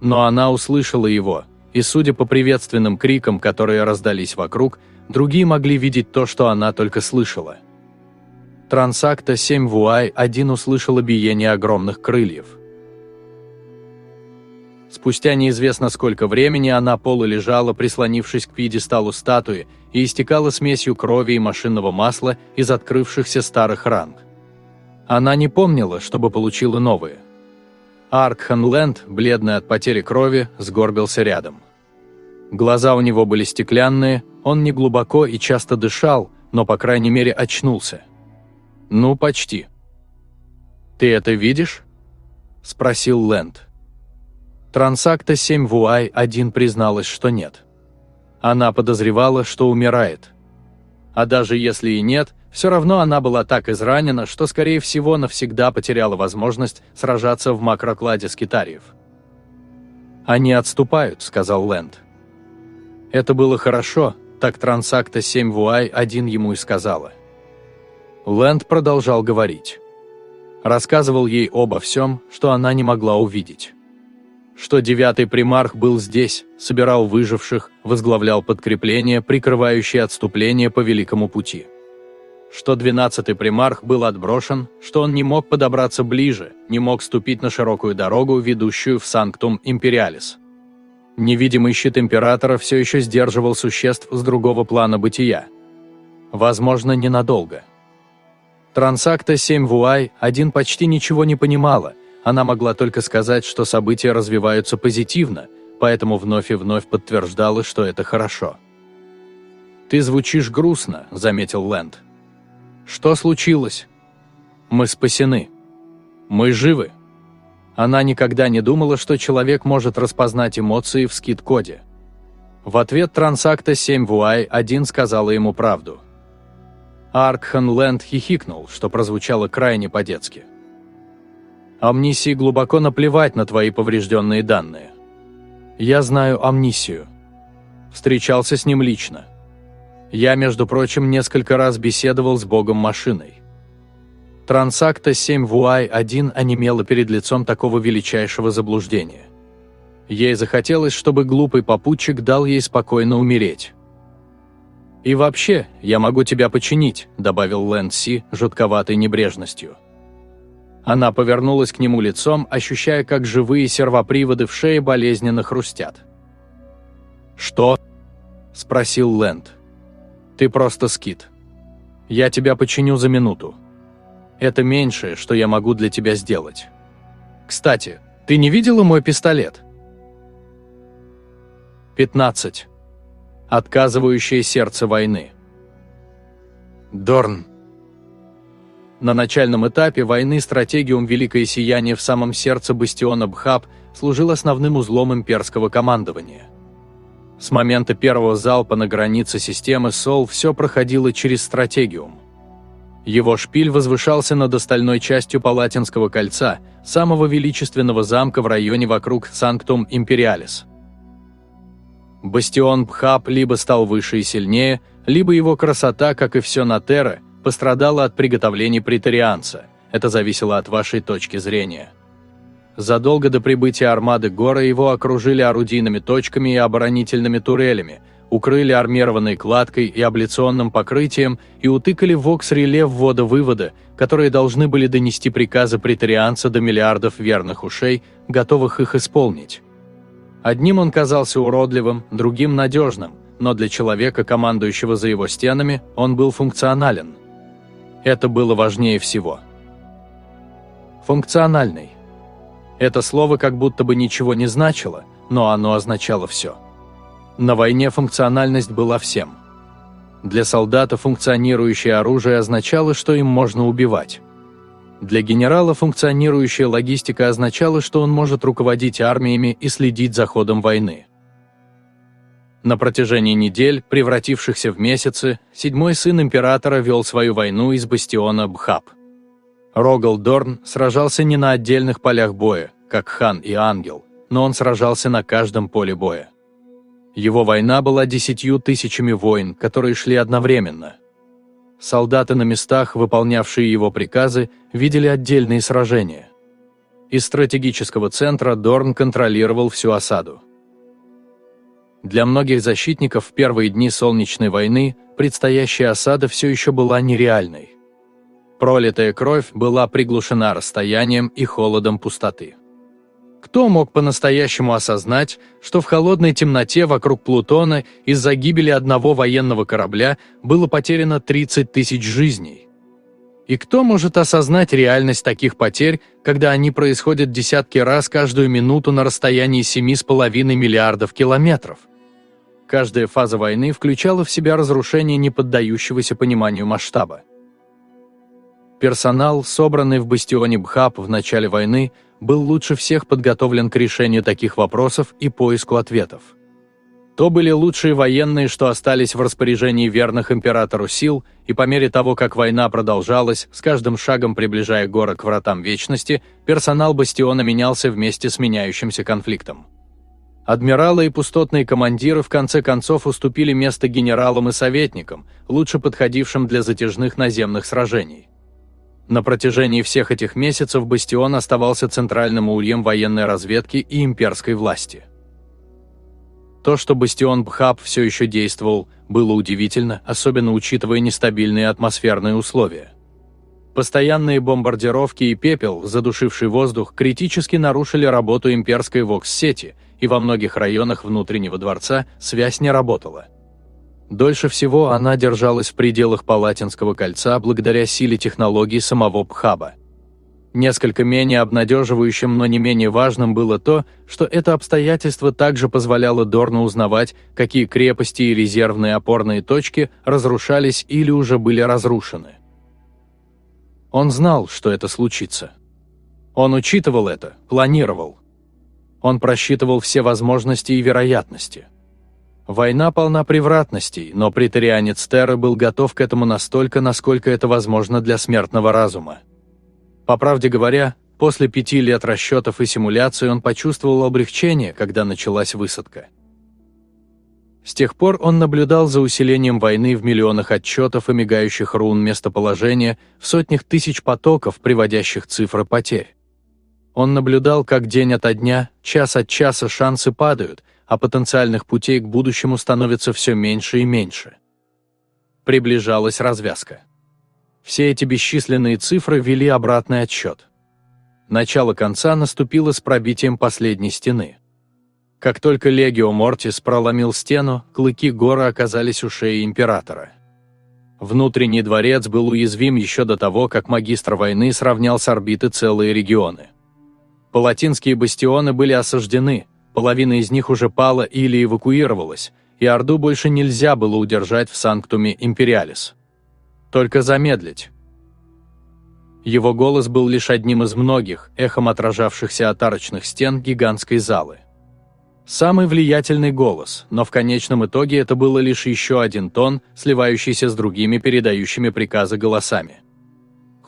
Но она услышала его, и судя по приветственным крикам, которые раздались вокруг, другие могли видеть то, что она только слышала. Трансакта 7 Вуай один услышала биение огромных крыльев. Спустя неизвестно сколько времени она полулежала, прислонившись к пьедесталу статуи, и истекала смесью крови и машинного масла из открывшихся старых ран. Она не помнила, чтобы получила новые. Аркхан Лэнд, бледный от потери крови, сгорбился рядом. Глаза у него были стеклянные, он не глубоко и часто дышал, но, по крайней мере, очнулся. «Ну, почти». «Ты это видишь?» – спросил Лэнд. Трансакта 7 Вуай один призналась, что нет. Она подозревала, что умирает. А даже если и нет, все равно она была так изранена, что, скорее всего, навсегда потеряла возможность сражаться в макрокладе скитариев. «Они отступают», — сказал Лэнд. Это было хорошо, так Трансакта 7 Вуай один ему и сказала. Лэнд продолжал говорить. Рассказывал ей обо всем, что она не могла увидеть что девятый примарх был здесь, собирал выживших, возглавлял подкрепление, прикрывающее отступление по Великому пути. Что двенадцатый примарх был отброшен, что он не мог подобраться ближе, не мог ступить на широкую дорогу, ведущую в Санктум Империалис. Невидимый щит Императора все еще сдерживал существ с другого плана бытия. Возможно, ненадолго. Трансакта 7 Вуай один почти ничего не понимала – она могла только сказать, что события развиваются позитивно, поэтому вновь и вновь подтверждала, что это хорошо. «Ты звучишь грустно», — заметил Лэнд. «Что случилось?» «Мы спасены. Мы живы». Она никогда не думала, что человек может распознать эмоции в скид-коде. В ответ трансакта 7 Вуай 1 сказала ему правду. Аркхан Лэнд хихикнул, что прозвучало крайне по-детски. Амнисии глубоко наплевать на твои поврежденные данные. Я знаю амнисию. Встречался с ним лично. Я, между прочим, несколько раз беседовал с богом-машиной. Трансакта 7 Вуай 1 онемела перед лицом такого величайшего заблуждения. Ей захотелось, чтобы глупый попутчик дал ей спокойно умереть. «И вообще, я могу тебя починить», – добавил Лэнд Си жутковатой небрежностью. Она повернулась к нему лицом, ощущая, как живые сервоприводы в шее болезненно хрустят. «Что?» – спросил Лэнд. «Ты просто скит. Я тебя починю за минуту. Это меньшее, что я могу для тебя сделать. Кстати, ты не видела мой пистолет?» «15. Отказывающее сердце войны». «Дорн», на начальном этапе войны стратегиум «Великое сияние» в самом сердце бастиона Бхаб служил основным узлом имперского командования. С момента первого залпа на границе системы СОЛ все проходило через стратегиум. Его шпиль возвышался над остальной частью Палатинского кольца, самого величественного замка в районе вокруг Санктум Империалис. Бастион Бхаб либо стал выше и сильнее, либо его красота, как и все на Терре, пострадала от приготовлений претарианца. Это зависело от вашей точки зрения. Задолго до прибытия армады Гора его окружили орудийными точками и оборонительными турелями, укрыли армированной кладкой и абляционным покрытием и утыкали вокс-реле ввода-вывода, которые должны были донести приказы претарианца до миллиардов верных ушей, готовых их исполнить. Одним он казался уродливым, другим – надежным, но для человека, командующего за его стенами, он был функционален – это было важнее всего. Функциональный. Это слово как будто бы ничего не значило, но оно означало все. На войне функциональность была всем. Для солдата функционирующее оружие означало, что им можно убивать. Для генерала функционирующая логистика означала, что он может руководить армиями и следить за ходом войны. На протяжении недель, превратившихся в месяцы, седьмой сын императора вел свою войну из бастиона Бхаб. Рогал Дорн сражался не на отдельных полях боя, как хан и ангел, но он сражался на каждом поле боя. Его война была десятью тысячами войн, которые шли одновременно. Солдаты на местах, выполнявшие его приказы, видели отдельные сражения. Из стратегического центра Дорн контролировал всю осаду. Для многих защитников в первые дни Солнечной войны предстоящая осада все еще была нереальной. Пролитая кровь была приглушена расстоянием и холодом пустоты. Кто мог по-настоящему осознать, что в холодной темноте вокруг Плутона из-за гибели одного военного корабля было потеряно 30 тысяч жизней? И кто может осознать реальность таких потерь, когда они происходят десятки раз каждую минуту на расстоянии 7,5 миллиардов километров? Каждая фаза войны включала в себя разрушение неподдающегося пониманию масштаба. Персонал, собранный в бастионе Бхаб в начале войны, был лучше всех подготовлен к решению таких вопросов и поиску ответов. То были лучшие военные, что остались в распоряжении верных императору сил, и по мере того, как война продолжалась, с каждым шагом приближая город к вратам Вечности, персонал бастиона менялся вместе с меняющимся конфликтом. Адмиралы и пустотные командиры в конце концов уступили место генералам и советникам, лучше подходившим для затяжных наземных сражений. На протяжении всех этих месяцев бастион оставался центральным ульем военной разведки и имперской власти. То, что бастион Бхаб все еще действовал, было удивительно, особенно учитывая нестабильные атмосферные условия. Постоянные бомбардировки и пепел, задушивший воздух, критически нарушили работу имперской ВОКС-сети, и во многих районах внутреннего дворца связь не работала. Дольше всего она держалась в пределах Палатинского кольца благодаря силе технологий самого Бхаба. Несколько менее обнадеживающим, но не менее важным было то, что это обстоятельство также позволяло Дорну узнавать, какие крепости и резервные опорные точки разрушались или уже были разрушены. Он знал, что это случится. Он учитывал это, планировал. Он просчитывал все возможности и вероятности. Война полна превратностей, но притарианец Терры был готов к этому настолько, насколько это возможно для смертного разума. По правде говоря, после пяти лет расчетов и симуляций он почувствовал облегчение, когда началась высадка. С тех пор он наблюдал за усилением войны в миллионах отчетов и мигающих рун местоположения, в сотнях тысяч потоков, приводящих цифры потерь. Он наблюдал, как день ото дня, час от часа шансы падают, а потенциальных путей к будущему становится все меньше и меньше. Приближалась развязка. Все эти бесчисленные цифры вели обратный отсчет. Начало конца наступило с пробитием последней стены. Как только Легио Мортис проломил стену, клыки гора оказались у шеи императора. Внутренний дворец был уязвим еще до того, как магистр войны сравнял с орбиты целые регионы. Палатинские бастионы были осаждены, половина из них уже пала или эвакуировалась, и Орду больше нельзя было удержать в Санктуме Империалис. Только замедлить. Его голос был лишь одним из многих, эхом отражавшихся от арочных стен гигантской залы. Самый влиятельный голос, но в конечном итоге это было лишь еще один тон, сливающийся с другими передающими приказы голосами.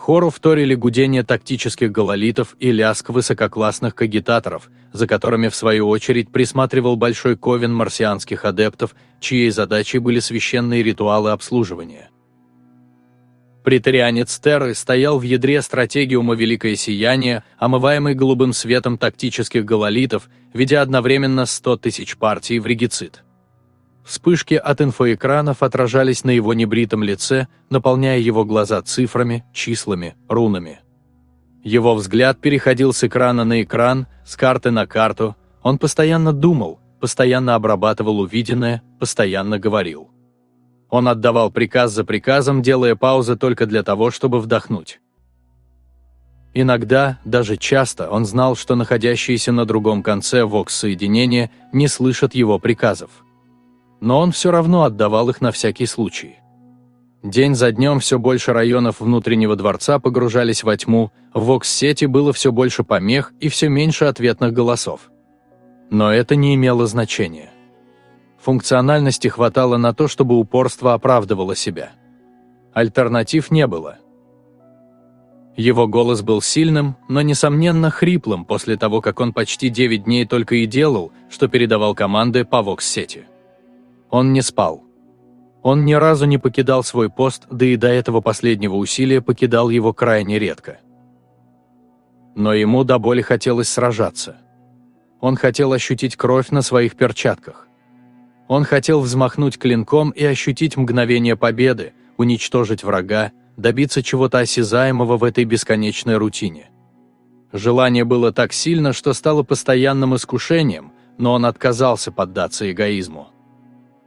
Хору вторили гудение тактических гололитов и лязг высококлассных кагитаторов, за которыми в свою очередь присматривал большой ковен марсианских адептов, чьей задачей были священные ритуалы обслуживания. Притарианец Терры стоял в ядре стратегиума «Великое сияние», омываемый голубым светом тактических гололитов, ведя одновременно 100 тысяч партий в регицид. Вспышки от инфоэкранов отражались на его небритом лице, наполняя его глаза цифрами, числами, рунами. Его взгляд переходил с экрана на экран, с карты на карту, он постоянно думал, постоянно обрабатывал увиденное, постоянно говорил. Он отдавал приказ за приказом, делая паузы только для того, чтобы вдохнуть. Иногда, даже часто, он знал, что находящиеся на другом конце ВОКС-соединения не слышат его приказов. Но он все равно отдавал их на всякий случай. День за днем все больше районов внутреннего дворца погружались во тьму, в ВОКС-сети было все больше помех и все меньше ответных голосов. Но это не имело значения. Функциональности хватало на то, чтобы упорство оправдывало себя. Альтернатив не было. Его голос был сильным, но, несомненно, хриплым после того, как он почти 9 дней только и делал, что передавал команды по Вокс-сети. Он не спал. Он ни разу не покидал свой пост, да и до этого последнего усилия покидал его крайне редко. Но ему до боли хотелось сражаться. Он хотел ощутить кровь на своих перчатках. Он хотел взмахнуть клинком и ощутить мгновение победы, уничтожить врага, добиться чего-то осязаемого в этой бесконечной рутине. Желание было так сильно, что стало постоянным искушением, но он отказался поддаться эгоизму.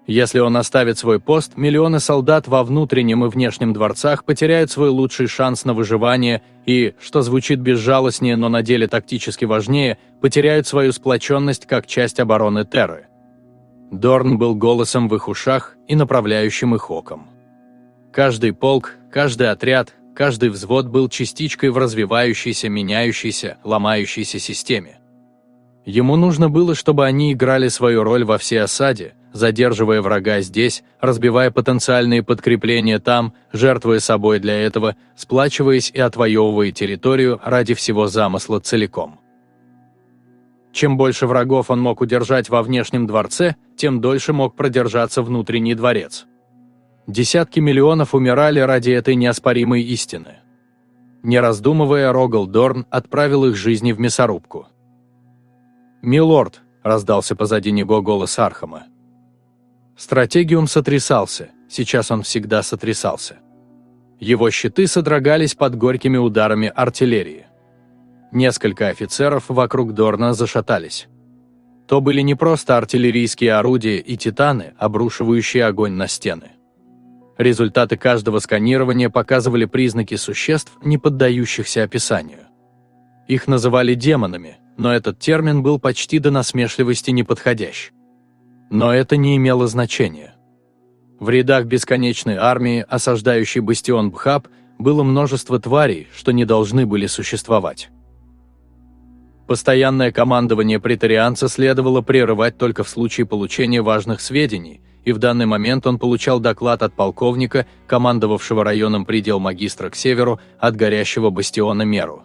Если он оставит свой пост, миллионы солдат во внутреннем и внешнем дворцах потеряют свой лучший шанс на выживание и, что звучит безжалостнее, но на деле тактически важнее, потеряют свою сплоченность как часть обороны Терры. Дорн был голосом в их ушах и направляющим их оком. Каждый полк, каждый отряд, каждый взвод был частичкой в развивающейся, меняющейся, ломающейся системе. Ему нужно было, чтобы они играли свою роль во всей осаде, задерживая врага здесь, разбивая потенциальные подкрепления там, жертвуя собой для этого, сплачиваясь и отвоевывая территорию ради всего замысла целиком. Чем больше врагов он мог удержать во внешнем дворце, тем дольше мог продержаться внутренний дворец. Десятки миллионов умирали ради этой неоспоримой истины. Не раздумывая, Рогал Дорн отправил их жизни в мясорубку. «Милорд», – раздался позади него голос Архама, Стратегиум сотрясался, сейчас он всегда сотрясался. Его щиты содрогались под горькими ударами артиллерии. Несколько офицеров вокруг Дорна зашатались. То были не просто артиллерийские орудия и титаны, обрушивающие огонь на стены. Результаты каждого сканирования показывали признаки существ, не поддающихся описанию. Их называли демонами, но этот термин был почти до насмешливости неподходящ. Но это не имело значения. В рядах бесконечной армии, осаждающей бастион Бхаб, было множество тварей, что не должны были существовать. Постоянное командование претарианца следовало прерывать только в случае получения важных сведений, и в данный момент он получал доклад от полковника, командовавшего районом предел магистра к северу от горящего бастиона Меру.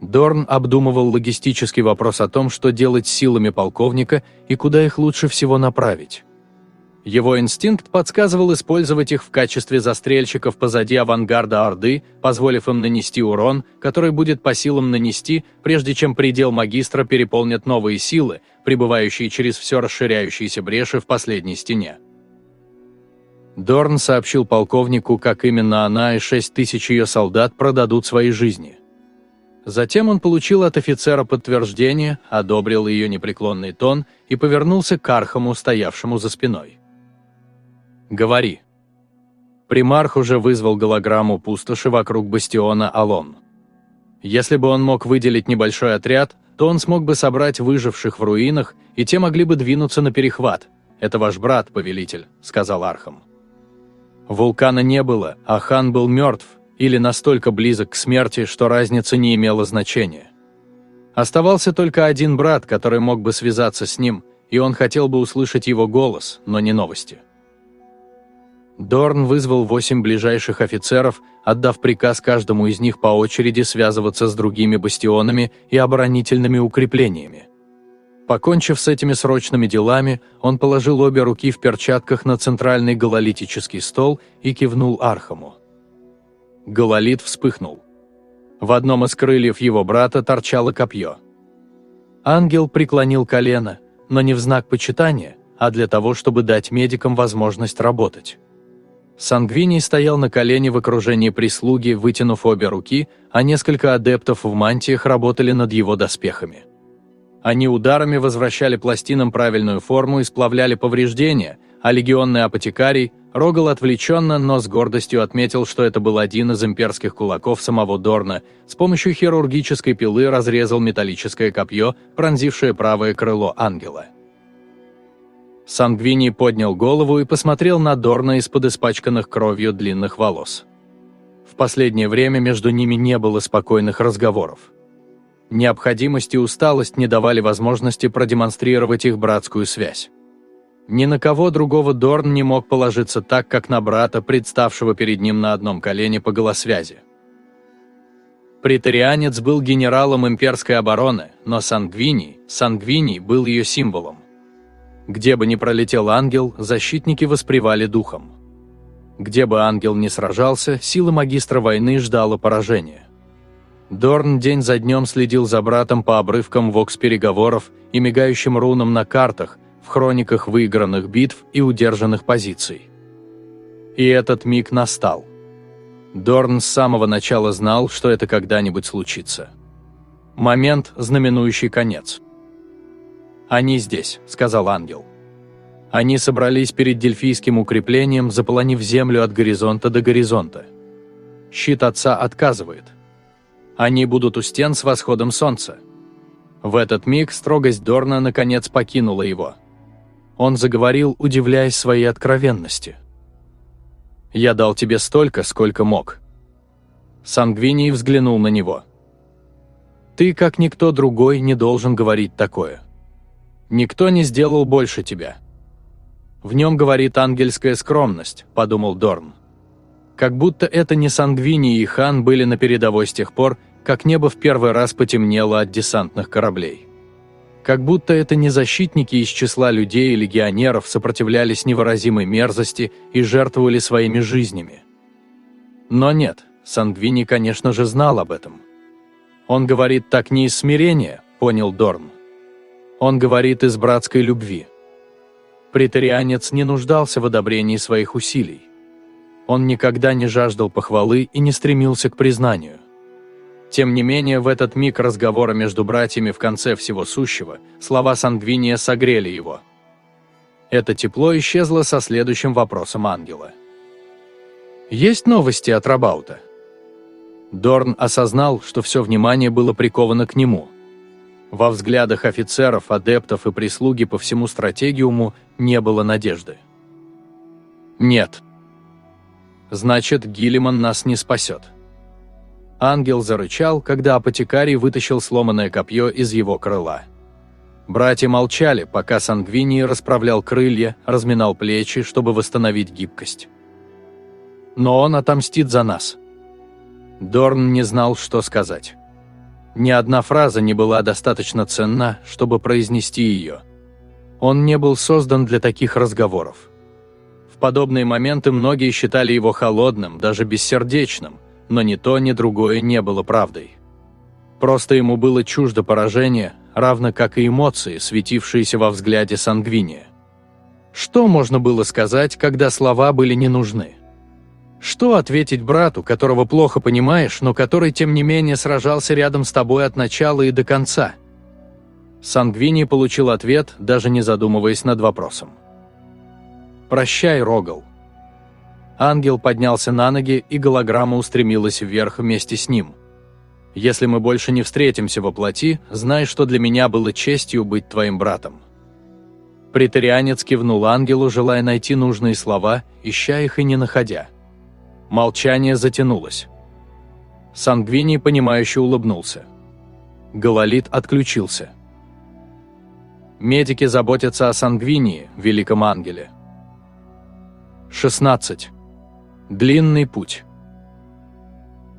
Дорн обдумывал логистический вопрос о том, что делать с силами полковника и куда их лучше всего направить. Его инстинкт подсказывал использовать их в качестве застрельщиков позади авангарда Орды, позволив им нанести урон, который будет по силам нанести, прежде чем предел магистра переполнят новые силы, прибывающие через все расширяющиеся бреши в последней стене. Дорн сообщил полковнику, как именно она и шесть тысяч ее солдат продадут свои жизни – Затем он получил от офицера подтверждение, одобрил ее непреклонный тон и повернулся к Архаму, стоявшему за спиной. «Говори». Примарх уже вызвал голограмму пустоши вокруг бастиона Алон. Если бы он мог выделить небольшой отряд, то он смог бы собрать выживших в руинах, и те могли бы двинуться на перехват. «Это ваш брат, повелитель», — сказал Архам. Вулкана не было, а хан был мертв, или настолько близок к смерти, что разница не имела значения. Оставался только один брат, который мог бы связаться с ним, и он хотел бы услышать его голос, но не новости. Дорн вызвал восемь ближайших офицеров, отдав приказ каждому из них по очереди связываться с другими бастионами и оборонительными укреплениями. Покончив с этими срочными делами, он положил обе руки в перчатках на центральный гололитический стол и кивнул Архаму. Гололит вспыхнул. В одном из крыльев его брата торчало копье. Ангел преклонил колено, но не в знак почитания, а для того, чтобы дать медикам возможность работать. Сангвиний стоял на колене в окружении прислуги, вытянув обе руки, а несколько адептов в мантиях работали над его доспехами. Они ударами возвращали пластинам правильную форму и сплавляли повреждения, а легионный апотекарий, Рогал отвлеченно, но с гордостью отметил, что это был один из имперских кулаков самого Дорна, с помощью хирургической пилы разрезал металлическое копье, пронзившее правое крыло ангела. Сангвини поднял голову и посмотрел на Дорна из-под испачканных кровью длинных волос. В последнее время между ними не было спокойных разговоров. Необходимость и усталость не давали возможности продемонстрировать их братскую связь. Ни на кого другого Дорн не мог положиться так, как на брата, представшего перед ним на одном колене по голосвязи. Притарианец был генералом имперской обороны, но Сангвиний, Сангвиний был ее символом. Где бы ни пролетел ангел, защитники воспривали духом. Где бы ангел ни сражался, сила магистра войны ждала поражения. Дорн день за днем следил за братом по обрывкам вокс-переговоров и мигающим рунам на картах, в хрониках выигранных битв и удержанных позиций. И этот миг настал. Дорн с самого начала знал, что это когда-нибудь случится. Момент, знаменующий конец. «Они здесь», — сказал ангел. Они собрались перед Дельфийским укреплением, заполонив землю от горизонта до горизонта. Щит отца отказывает. Они будут у стен с восходом солнца. В этот миг строгость Дорна наконец покинула его. Он заговорил, удивляясь своей откровенности. «Я дал тебе столько, сколько мог». Сангвиний взглянул на него. «Ты, как никто другой, не должен говорить такое. Никто не сделал больше тебя». В нем говорит ангельская скромность, подумал Дорн. Как будто это не Сангвини и Хан были на передовой с тех пор, как небо в первый раз потемнело от десантных кораблей. Как будто это не защитники из числа людей и легионеров сопротивлялись невыразимой мерзости и жертвовали своими жизнями. Но нет, Сангвини, конечно же, знал об этом. Он говорит так не из смирения, понял Дорн. Он говорит из братской любви. Претарианец не нуждался в одобрении своих усилий. Он никогда не жаждал похвалы и не стремился к признанию. Тем не менее, в этот миг разговора между братьями в конце всего сущего, слова Сангвиния согрели его. Это тепло исчезло со следующим вопросом ангела. «Есть новости от Рабаута?» Дорн осознал, что все внимание было приковано к нему – во взглядах офицеров, адептов и прислуги по всему стратегиуму не было надежды. «Нет». «Значит, Гиллиман нас не спасет». Ангел зарычал, когда апотекарий вытащил сломанное копье из его крыла. Братья молчали, пока Сангвини расправлял крылья, разминал плечи, чтобы восстановить гибкость. «Но он отомстит за нас». Дорн не знал, что сказать. Ни одна фраза не была достаточно ценна, чтобы произнести ее. Он не был создан для таких разговоров. В подобные моменты многие считали его холодным, даже бессердечным, но ни то, ни другое не было правдой. Просто ему было чуждо поражение, равно как и эмоции, светившиеся во взгляде Сангвиния. Что можно было сказать, когда слова были не нужны? Что ответить брату, которого плохо понимаешь, но который, тем не менее, сражался рядом с тобой от начала и до конца? Сангвини получил ответ, даже не задумываясь над вопросом. «Прощай, Рогал». Ангел поднялся на ноги, и голограмма устремилась вверх вместе с ним. «Если мы больше не встретимся во плоти, знай, что для меня было честью быть твоим братом». Притарианец кивнул ангелу, желая найти нужные слова, ища их и не находя. Молчание затянулось. Сангвини, понимающе улыбнулся. Гололит отключился. Медики заботятся о Сангвинии, великом ангеле. 16. Длинный путь.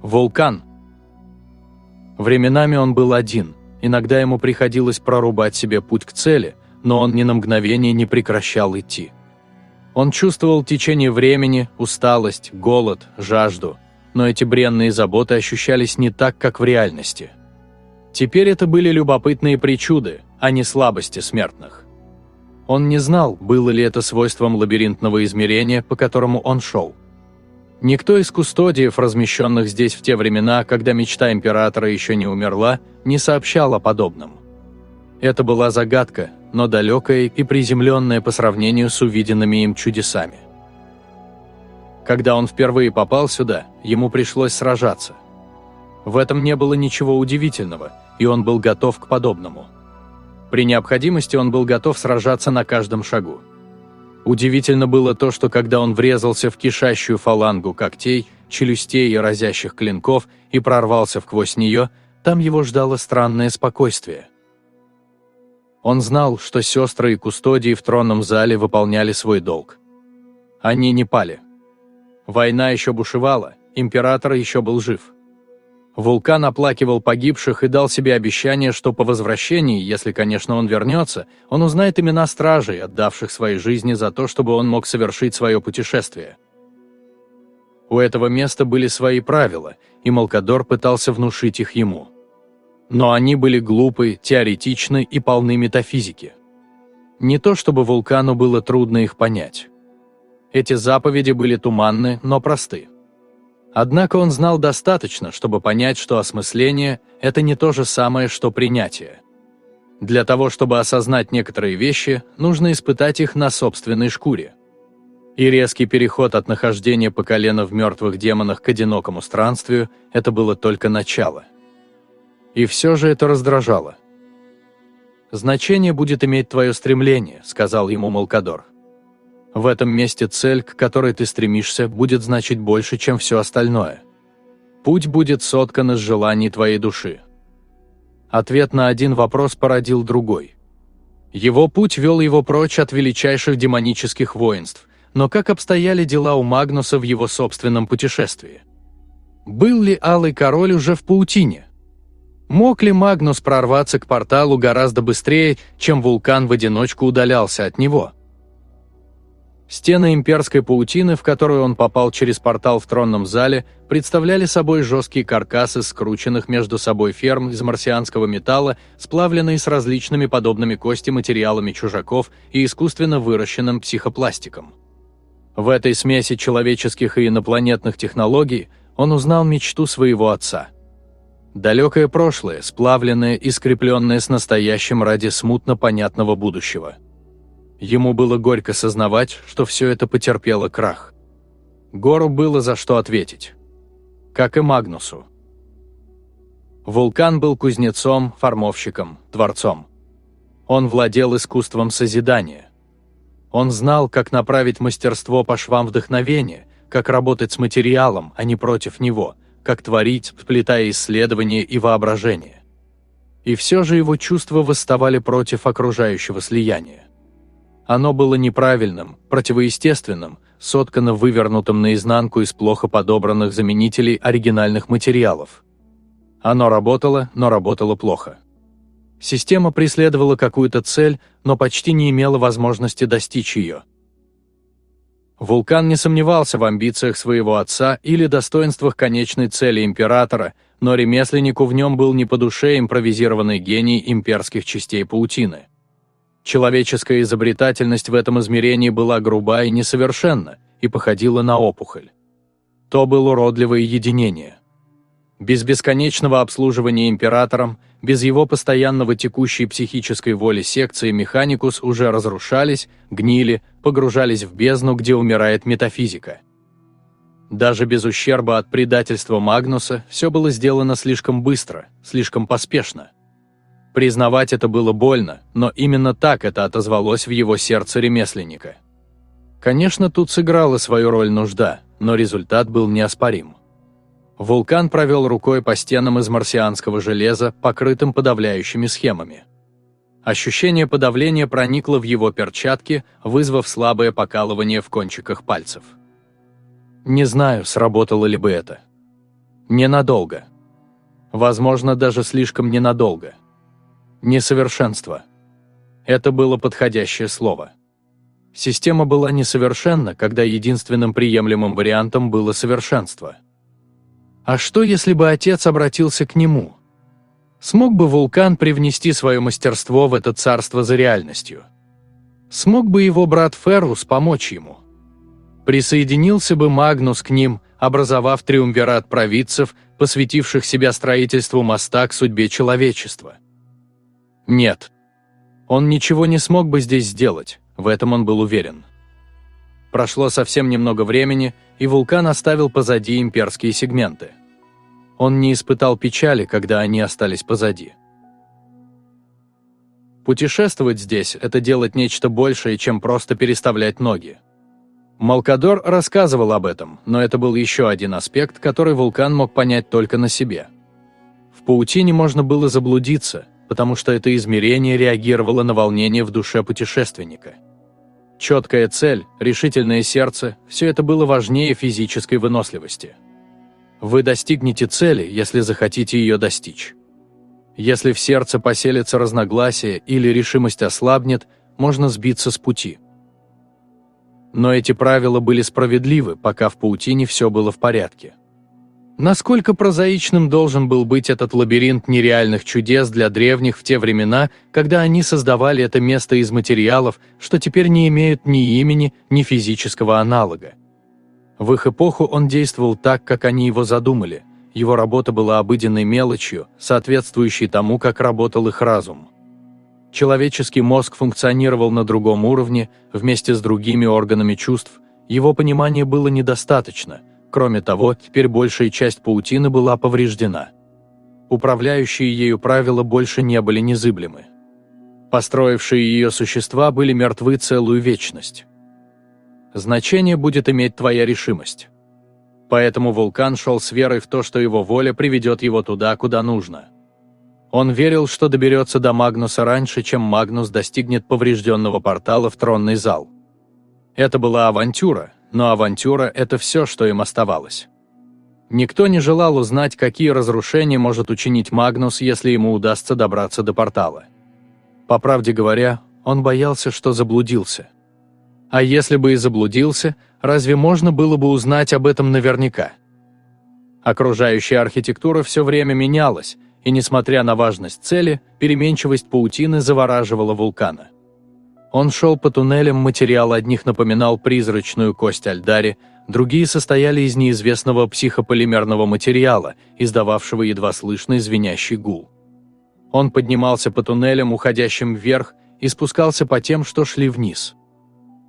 Вулкан. Временами он был один, иногда ему приходилось прорубать себе путь к цели, но он ни на мгновение не прекращал идти. Он чувствовал течение времени, усталость, голод, жажду, но эти бренные заботы ощущались не так, как в реальности. Теперь это были любопытные причуды, а не слабости смертных. Он не знал, было ли это свойством лабиринтного измерения, по которому он шел. Никто из кустодиев, размещенных здесь в те времена, когда мечта императора еще не умерла, не сообщал о подобном. Это была загадка, но далекая и приземленная по сравнению с увиденными им чудесами. Когда он впервые попал сюда, ему пришлось сражаться. В этом не было ничего удивительного, и он был готов к подобному. При необходимости он был готов сражаться на каждом шагу. Удивительно было то, что когда он врезался в кишащую фалангу когтей, челюстей и разящих клинков и прорвался вквозь нее, там его ждало странное спокойствие – он знал, что сестры и кустодии в тронном зале выполняли свой долг. Они не пали. Война еще бушевала, император еще был жив. Вулкан оплакивал погибших и дал себе обещание, что по возвращении, если, конечно, он вернется, он узнает имена стражей, отдавших свои жизни за то, чтобы он мог совершить свое путешествие. У этого места были свои правила, и Малкадор пытался внушить их ему. Но они были глупы, теоретичны и полны метафизики. Не то чтобы вулкану было трудно их понять. Эти заповеди были туманны, но просты. Однако он знал достаточно, чтобы понять, что осмысление – это не то же самое, что принятие. Для того, чтобы осознать некоторые вещи, нужно испытать их на собственной шкуре. И резкий переход от нахождения по колено в мертвых демонах к одинокому странствию – это было только начало. И все же это раздражало. «Значение будет иметь твое стремление», – сказал ему Малкадор. В этом месте цель, к которой ты стремишься, будет значить больше, чем все остальное. Путь будет соткан из желаний твоей души. Ответ на один вопрос породил другой. Его путь вел его прочь от величайших демонических воинств, но как обстояли дела у Магнуса в его собственном путешествии? Был ли Алый Король уже в паутине? Мог ли Магнус прорваться к порталу гораздо быстрее, чем вулкан в одиночку удалялся от него? Стены имперской паутины, в которую он попал через портал в тронном зале, представляли собой жесткие каркасы скрученных между собой ферм из марсианского металла, сплавленные с различными подобными кости материалами чужаков и искусственно выращенным психопластиком. В этой смеси человеческих и инопланетных технологий он узнал мечту своего отца. Далекое прошлое, сплавленное и скрепленное с настоящим ради смутно понятного будущего – Ему было горько сознавать, что все это потерпело крах. Гору было за что ответить. Как и Магнусу. Вулкан был кузнецом, формовщиком, творцом. Он владел искусством созидания. Он знал, как направить мастерство по швам вдохновения, как работать с материалом, а не против него, как творить, вплетая исследования и воображение. И все же его чувства восставали против окружающего слияния. Оно было неправильным, противоестественным, соткано вывернутым наизнанку из плохо подобранных заменителей оригинальных материалов. Оно работало, но работало плохо. Система преследовала какую-то цель, но почти не имела возможности достичь ее. Вулкан не сомневался в амбициях своего отца или достоинствах конечной цели императора, но ремесленнику в нем был не по душе импровизированный гений имперских частей паутины. Человеческая изобретательность в этом измерении была груба и несовершенна, и походила на опухоль. То было уродливое единение. Без бесконечного обслуживания императором, без его постоянного текущей психической воли секции Механикус уже разрушались, гнили, погружались в бездну, где умирает метафизика. Даже без ущерба от предательства Магнуса все было сделано слишком быстро, слишком поспешно. Признавать это было больно, но именно так это отозвалось в его сердце ремесленника. Конечно, тут сыграла свою роль нужда, но результат был неоспорим. Вулкан провел рукой по стенам из марсианского железа, покрытым подавляющими схемами. Ощущение подавления проникло в его перчатки, вызвав слабое покалывание в кончиках пальцев. Не знаю, сработало ли бы это. Ненадолго. Возможно, даже слишком ненадолго. Несовершенство. Это было подходящее слово. Система была несовершенна, когда единственным приемлемым вариантом было совершенство. А что, если бы отец обратился к нему? Смог бы вулкан привнести свое мастерство в это царство за реальностью? Смог бы его брат Феррус помочь ему? Присоединился бы Магнус к ним, образовав триумвират провидцев, посвятивших себя строительству моста к судьбе человечества – нет. Он ничего не смог бы здесь сделать, в этом он был уверен. Прошло совсем немного времени, и вулкан оставил позади имперские сегменты. Он не испытал печали, когда они остались позади. Путешествовать здесь – это делать нечто большее, чем просто переставлять ноги. Малкадор рассказывал об этом, но это был еще один аспект, который вулкан мог понять только на себе. В паутине можно было заблудиться – потому что это измерение реагировало на волнение в душе путешественника. Четкая цель, решительное сердце – все это было важнее физической выносливости. Вы достигнете цели, если захотите ее достичь. Если в сердце поселится разногласие или решимость ослабнет, можно сбиться с пути. Но эти правила были справедливы, пока в паутине все было в порядке. Насколько прозаичным должен был быть этот лабиринт нереальных чудес для древних в те времена, когда они создавали это место из материалов, что теперь не имеют ни имени, ни физического аналога. В их эпоху он действовал так, как они его задумали. Его работа была обыденной мелочью, соответствующей тому, как работал их разум. Человеческий мозг функционировал на другом уровне, вместе с другими органами чувств, его понимания было недостаточно. Кроме того, теперь большая часть паутины была повреждена. Управляющие ею правила больше не были незыблемы. Построившие ее существа были мертвы целую вечность. Значение будет иметь твоя решимость. Поэтому вулкан шел с верой в то, что его воля приведет его туда, куда нужно. Он верил, что доберется до Магнуса раньше, чем Магнус достигнет поврежденного портала в тронный зал. Это была авантюра, но авантюра – это все, что им оставалось. Никто не желал узнать, какие разрушения может учинить Магнус, если ему удастся добраться до портала. По правде говоря, он боялся, что заблудился. А если бы и заблудился, разве можно было бы узнать об этом наверняка? Окружающая архитектура все время менялась, и, несмотря на важность цели, переменчивость паутины завораживала вулкана. Он шел по туннелям, материал одних напоминал призрачную кость Альдари, другие состояли из неизвестного психополимерного материала, издававшего едва слышный звенящий гул. Он поднимался по туннелям, уходящим вверх, и спускался по тем, что шли вниз.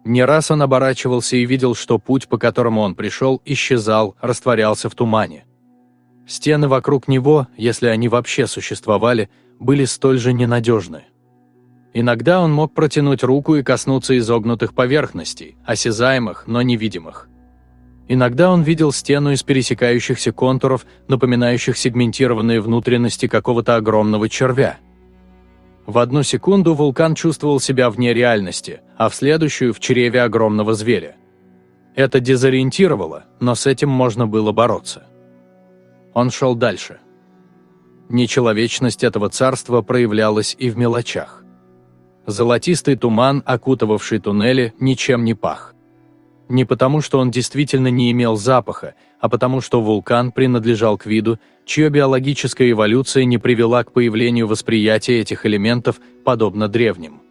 Не раз он оборачивался и видел, что путь, по которому он пришел, исчезал, растворялся в тумане. Стены вокруг него, если они вообще существовали, были столь же ненадежны. Иногда он мог протянуть руку и коснуться изогнутых поверхностей, осязаемых, но невидимых. Иногда он видел стену из пересекающихся контуров, напоминающих сегментированные внутренности какого-то огромного червя. В одну секунду вулкан чувствовал себя вне реальности, а в следующую – в чреве огромного зверя. Это дезориентировало, но с этим можно было бороться. Он шел дальше. Нечеловечность этого царства проявлялась и в мелочах. Золотистый туман, окутывавший туннели, ничем не пах. Не потому, что он действительно не имел запаха, а потому, что вулкан принадлежал к виду, чья биологическая эволюция не привела к появлению восприятия этих элементов, подобно древним.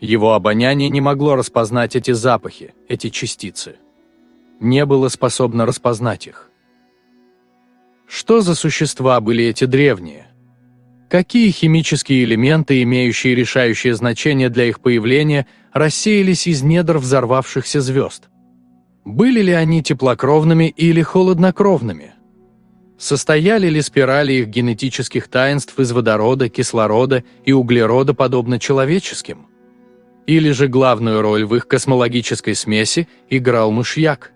Его обоняние не могло распознать эти запахи, эти частицы. Не было способно распознать их. Что за существа были эти древние? Какие химические элементы, имеющие решающее значение для их появления, рассеялись из недр взорвавшихся звезд? Были ли они теплокровными или холоднокровными? Состояли ли спирали их генетических таинств из водорода, кислорода и углерода подобно человеческим? Или же главную роль в их космологической смеси играл мышьяк?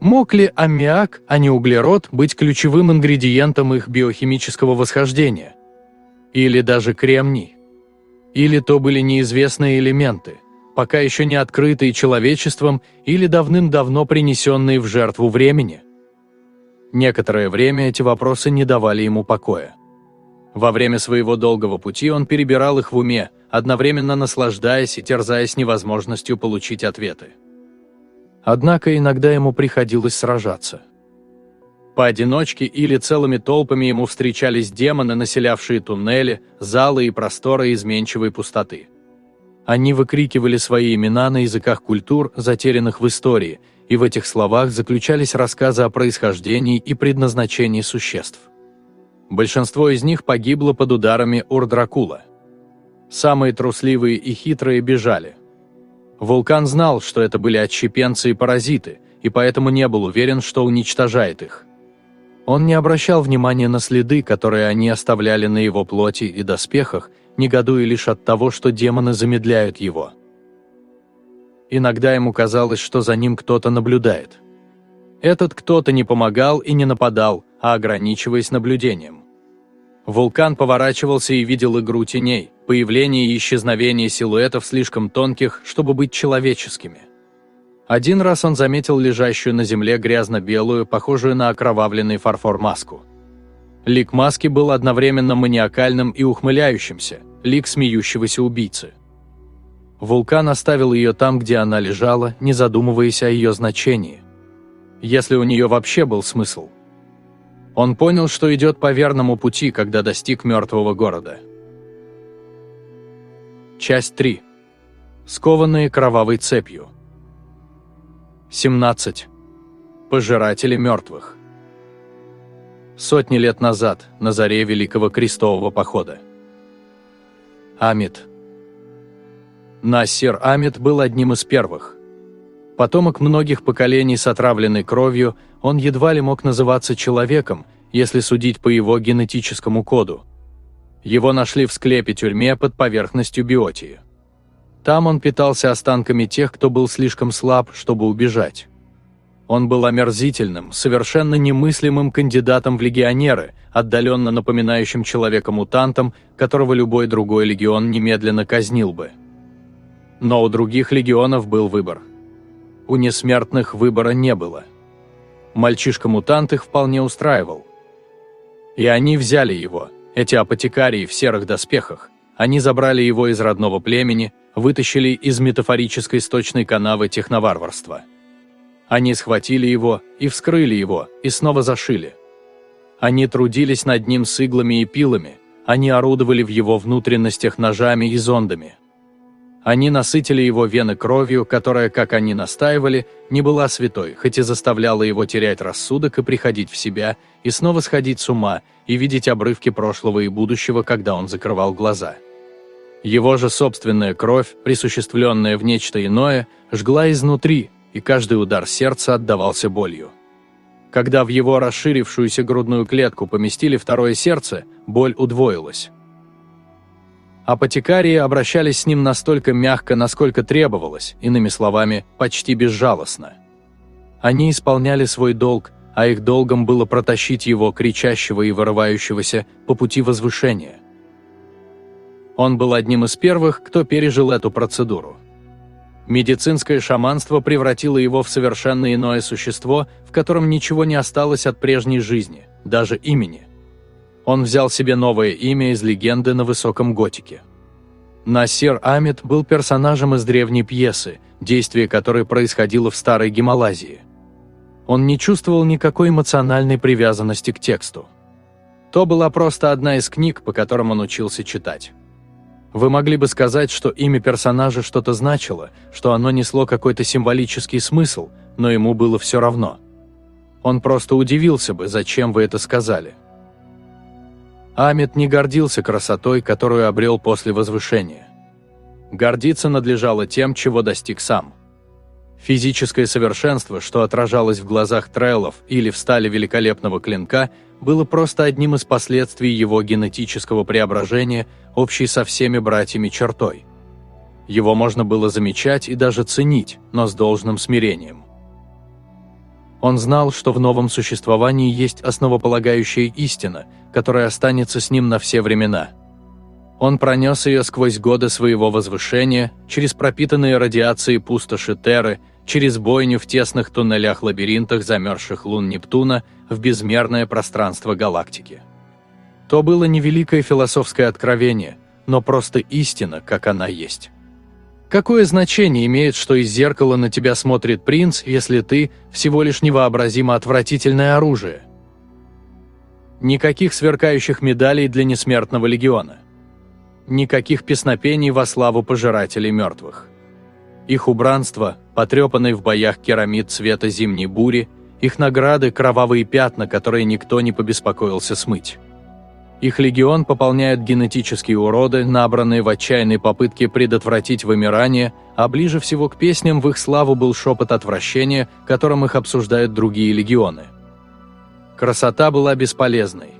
Мог ли аммиак, а не углерод, быть ключевым ингредиентом их биохимического восхождения? Или даже кремний? Или то были неизвестные элементы, пока еще не открытые человечеством или давным-давно принесенные в жертву времени? Некоторое время эти вопросы не давали ему покоя. Во время своего долгого пути он перебирал их в уме, одновременно наслаждаясь и терзаясь невозможностью получить ответы. Однако иногда ему приходилось сражаться. Поодиночке или целыми толпами ему встречались демоны, населявшие туннели, залы и просторы изменчивой пустоты. Они выкрикивали свои имена на языках культур, затерянных в истории, и в этих словах заключались рассказы о происхождении и предназначении существ. Большинство из них погибло под ударами Урдракула. Самые трусливые и хитрые бежали – Вулкан знал, что это были отщепенцы и паразиты, и поэтому не был уверен, что уничтожает их. Он не обращал внимания на следы, которые они оставляли на его плоти и доспехах, негодуя лишь от того, что демоны замедляют его. Иногда ему казалось, что за ним кто-то наблюдает. Этот кто-то не помогал и не нападал, а ограничиваясь наблюдением. Вулкан поворачивался и видел игру теней, появление и исчезновение силуэтов слишком тонких, чтобы быть человеческими. Один раз он заметил лежащую на земле грязно-белую, похожую на окровавленный фарфор маску. Лик маски был одновременно маниакальным и ухмыляющимся, лик смеющегося убийцы. Вулкан оставил ее там, где она лежала, не задумываясь о ее значении. Если у нее вообще был смысл. Он понял, что идет по верному пути, когда достиг мертвого города. Часть 3. Скованные кровавой цепью. 17. Пожиратели мертвых. Сотни лет назад, на заре Великого Крестового Похода. Амит. Насир Амит был одним из первых. Потомок многих поколений с отравленной кровью, он едва ли мог называться человеком, если судить по его генетическому коду. Его нашли в склепе-тюрьме под поверхностью биотии. Там он питался останками тех, кто был слишком слаб, чтобы убежать. Он был омерзительным, совершенно немыслимым кандидатом в легионеры, отдаленно напоминающим человека-мутантом, которого любой другой легион немедленно казнил бы. Но у других легионов был выбор. У несмертных выбора не было. Мальчишка-мутант их вполне устраивал. И они взяли его, эти апотекарии в серых доспехах. Они забрали его из родного племени, вытащили из метафорической сточной канавы техноварварства. Они схватили его и вскрыли его, и снова зашили. Они трудились над ним с иглами и пилами, они орудовали в его внутренностях ножами и зондами. Они насытили его вены кровью, которая, как они настаивали, не была святой, хоть и заставляла его терять рассудок и приходить в себя, и снова сходить с ума, и видеть обрывки прошлого и будущего, когда он закрывал глаза. Его же собственная кровь, присуществленная в нечто иное, жгла изнутри, и каждый удар сердца отдавался болью. Когда в его расширившуюся грудную клетку поместили второе сердце, боль удвоилась. Апотекарии обращались с ним настолько мягко, насколько требовалось, иными словами, почти безжалостно. Они исполняли свой долг, а их долгом было протащить его, кричащего и вырывающегося, по пути возвышения. Он был одним из первых, кто пережил эту процедуру. Медицинское шаманство превратило его в совершенно иное существо, в котором ничего не осталось от прежней жизни, даже имени. Он взял себе новое имя из легенды на высоком готике. Насир Амит был персонажем из древней пьесы, действие которой происходило в Старой Гималазии. Он не чувствовал никакой эмоциональной привязанности к тексту. То была просто одна из книг, по которым он учился читать. Вы могли бы сказать, что имя персонажа что-то значило, что оно несло какой-то символический смысл, но ему было все равно. Он просто удивился бы, зачем вы это сказали. Амит не гордился красотой, которую обрел после возвышения. Гордиться надлежало тем, чего достиг сам. Физическое совершенство, что отражалось в глазах Треллов или в стали великолепного клинка, было просто одним из последствий его генетического преображения, общей со всеми братьями чертой. Его можно было замечать и даже ценить, но с должным смирением. Он знал, что в новом существовании есть основополагающая истина, которая останется с ним на все времена. Он пронес ее сквозь годы своего возвышения, через пропитанные радиацией пустоши Терры, через бойню в тесных туннелях-лабиринтах замерзших лун Нептуна в безмерное пространство галактики. То было не великое философское откровение, но просто истина, как она есть. Какое значение имеет, что из зеркала на тебя смотрит принц, если ты всего лишь невообразимо отвратительное оружие? Никаких сверкающих медалей для несмертного легиона. Никаких песнопений во славу пожирателей мертвых. Их убранство, потрепанный в боях керамид цвета зимней бури, их награды – кровавые пятна, которые никто не побеспокоился смыть. Их легион пополняют генетические уроды, набранные в отчаянной попытке предотвратить вымирание, а ближе всего к песням в их славу был шепот отвращения, которым их обсуждают другие легионы. Красота была бесполезной.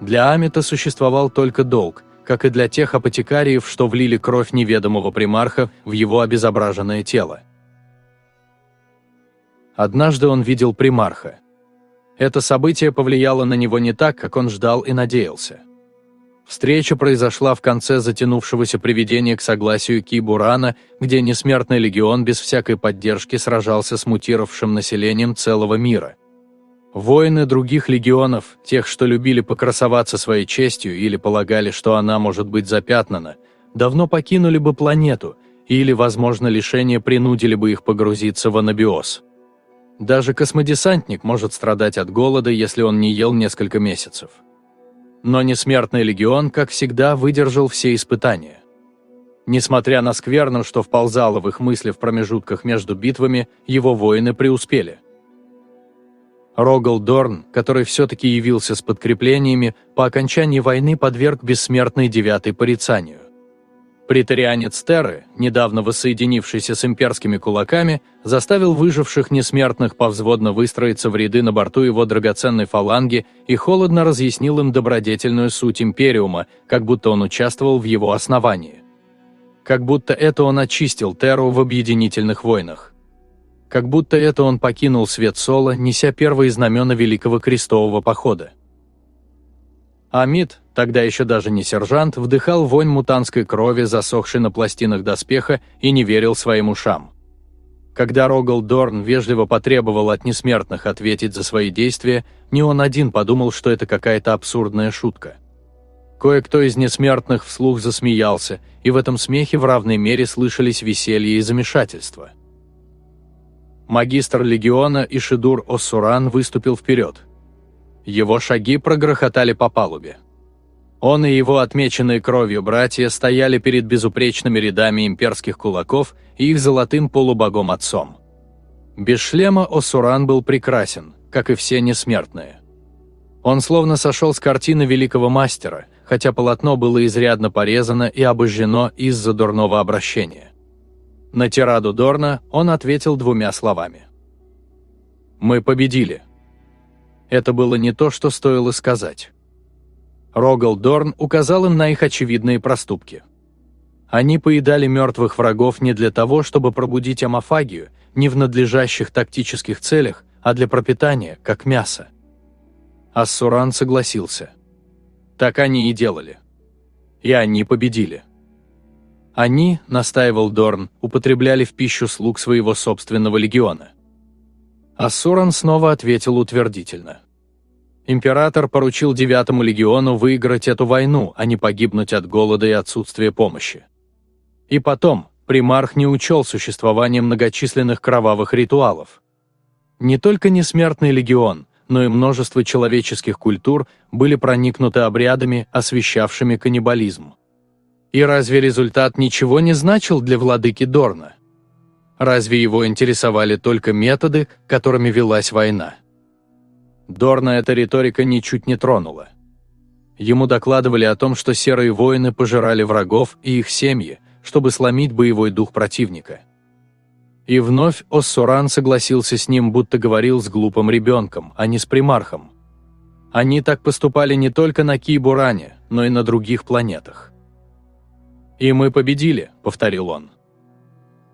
Для Амита существовал только долг – как и для тех апотекариев, что влили кровь неведомого примарха в его обезображенное тело. Однажды он видел примарха. Это событие повлияло на него не так, как он ждал и надеялся. Встреча произошла в конце затянувшегося приведения к согласию Кибурана, где Несмертный легион без всякой поддержки сражался с мутировавшим населением целого мира – Воины других легионов, тех, что любили покрасоваться своей честью или полагали, что она может быть запятнана, давно покинули бы планету, или, возможно, лишения принудили бы их погрузиться в анабиоз. Даже космодесантник может страдать от голода, если он не ел несколько месяцев. Но Несмертный легион, как всегда, выдержал все испытания. Несмотря на скверну, что вползало в их мысли в промежутках между битвами, его воины преуспели. Рогал Дорн, который все-таки явился с подкреплениями, по окончании войны подверг бессмертной девятой порицанию. Притарианец Терры, недавно воссоединившийся с имперскими кулаками, заставил выживших несмертных повзводно выстроиться в ряды на борту его драгоценной фаланги и холодно разъяснил им добродетельную суть Империума, как будто он участвовал в его основании. Как будто это он очистил Терру в объединительных войнах. Как будто это он покинул свет Соло, неся первые знамена Великого Крестового Похода. Амид, тогда еще даже не сержант, вдыхал вонь мутанской крови, засохшей на пластинах доспеха, и не верил своим ушам. Когда Рогал Дорн вежливо потребовал от несмертных ответить за свои действия, не он один подумал, что это какая-то абсурдная шутка. Кое-кто из несмертных вслух засмеялся, и в этом смехе в равной мере слышались веселье и замешательство. Магистр легиона Ишидур Осуран выступил вперед – его шаги прогрохотали по палубе. Он и его отмеченные кровью братья стояли перед безупречными рядами имперских кулаков и их золотым полубогом-отцом. Без шлема Осуран был прекрасен, как и все несмертные. Он словно сошел с картины великого мастера, хотя полотно было изрядно порезано и обожжено из-за дурного обращения. На тираду Дорна он ответил двумя словами. «Мы победили». Это было не то, что стоило сказать. Рогал Дорн указал им на их очевидные проступки. Они поедали мертвых врагов не для того, чтобы пробудить амофагию, не в надлежащих тактических целях, а для пропитания, как мясо. Ассуран согласился. Так они и делали. И они победили. Они, настаивал Дорн, употребляли в пищу слуг своего собственного легиона. Ассуран снова ответил утвердительно. Император поручил девятому легиону выиграть эту войну, а не погибнуть от голода и отсутствия помощи. И потом, примарх не учел существование многочисленных кровавых ритуалов. Не только несмертный легион, но и множество человеческих культур были проникнуты обрядами, освещавшими каннибализм. И разве результат ничего не значил для владыки Дорна? Разве его интересовали только методы, которыми велась война? Дорна эта риторика ничуть не тронула. Ему докладывали о том, что серые воины пожирали врагов и их семьи, чтобы сломить боевой дух противника. И вновь Оссуран согласился с ним, будто говорил с глупым ребенком, а не с примархом. Они так поступали не только на Кибуране, но и на других планетах. «И мы победили», — повторил он.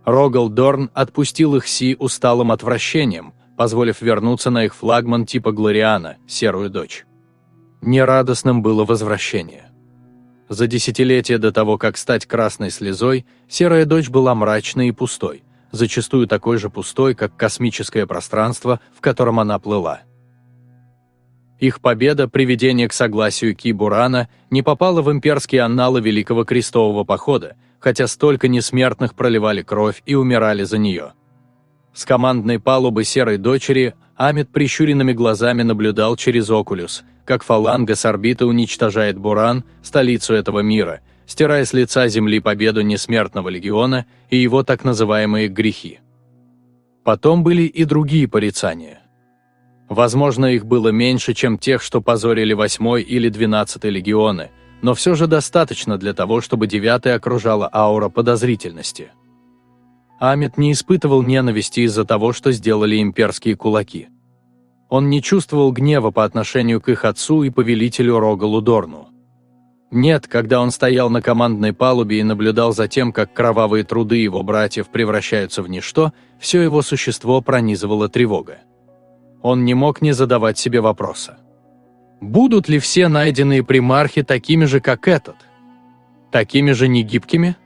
Рогал Дорн отпустил их Си усталым отвращением, позволив вернуться на их флагман типа Глориана, Серую Дочь. Нерадостным было возвращение. За десятилетия до того, как стать красной слезой, Серая Дочь была мрачной и пустой, зачастую такой же пустой, как космическое пространство, в котором она плыла. Их победа, приведение к согласию Кибурана, не попала в имперские анналы Великого Крестового Похода, хотя столько несмертных проливали кровь и умирали за нее. С командной палубы серой дочери Амит прищуренными глазами наблюдал через окулюс, как фаланга с орбиты уничтожает Буран, столицу этого мира, стирая с лица земли победу несмертного легиона и его так называемые грехи. Потом были и другие порицания. Возможно, их было меньше, чем тех, что позорили 8 или 12 легионы – но все же достаточно для того, чтобы девятый окружала аура подозрительности. Амит не испытывал ненависти из-за того, что сделали имперские кулаки. Он не чувствовал гнева по отношению к их отцу и повелителю Рогалу Дорну. Нет, когда он стоял на командной палубе и наблюдал за тем, как кровавые труды его братьев превращаются в ничто, все его существо пронизывала тревога. Он не мог не задавать себе вопроса. Будут ли все найденные примархи такими же, как этот? Такими же негибкими?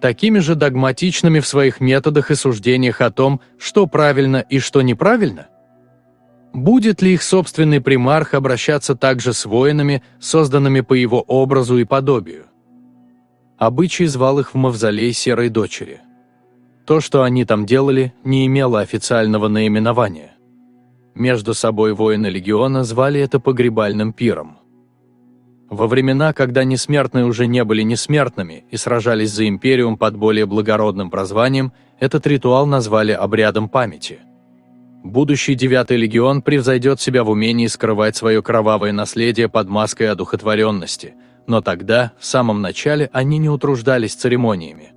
Такими же догматичными в своих методах и суждениях о том, что правильно и что неправильно? Будет ли их собственный примарх обращаться также с воинами, созданными по его образу и подобию? Обычай звал их в мавзолей Серой Дочери. То, что они там делали, не имело официального наименования. Между собой воины легиона звали это погребальным пиром. Во времена, когда несмертные уже не были несмертными и сражались за империум под более благородным прозванием, этот ритуал назвали обрядом памяти. Будущий девятый легион превзойдет себя в умении скрывать свое кровавое наследие под маской одухотворенности, но тогда, в самом начале, они не утруждались церемониями.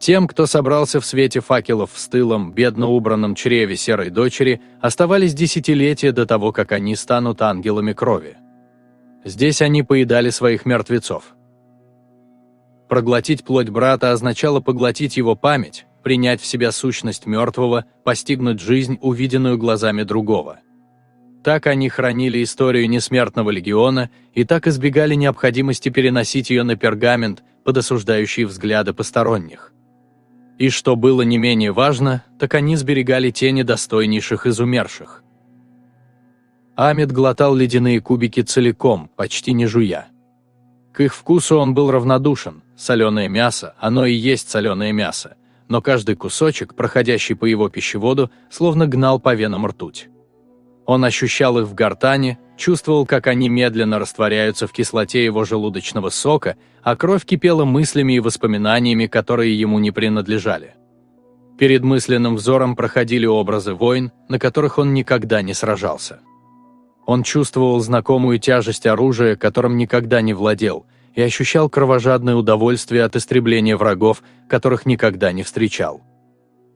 Тем, кто собрался в свете факелов в стылом, бедно убранном чреве серой дочери, оставались десятилетия до того, как они станут ангелами крови. Здесь они поедали своих мертвецов. Проглотить плоть брата означало поглотить его память, принять в себя сущность мертвого, постигнуть жизнь, увиденную глазами другого. Так они хранили историю несмертного легиона и так избегали необходимости переносить ее на пергамент под осуждающие взгляды посторонних. И что было не менее важно, так они сберегали тени достойнейших из умерших. Амид глотал ледяные кубики целиком, почти не жуя. К их вкусу он был равнодушен. Соленое мясо, оно и есть соленое мясо. Но каждый кусочек, проходящий по его пищеводу, словно гнал по венам ртуть. Он ощущал их в гортане, чувствовал, как они медленно растворяются в кислоте его желудочного сока, а кровь кипела мыслями и воспоминаниями, которые ему не принадлежали. Перед мысленным взором проходили образы войн, на которых он никогда не сражался. Он чувствовал знакомую тяжесть оружия, которым никогда не владел, и ощущал кровожадное удовольствие от истребления врагов, которых никогда не встречал.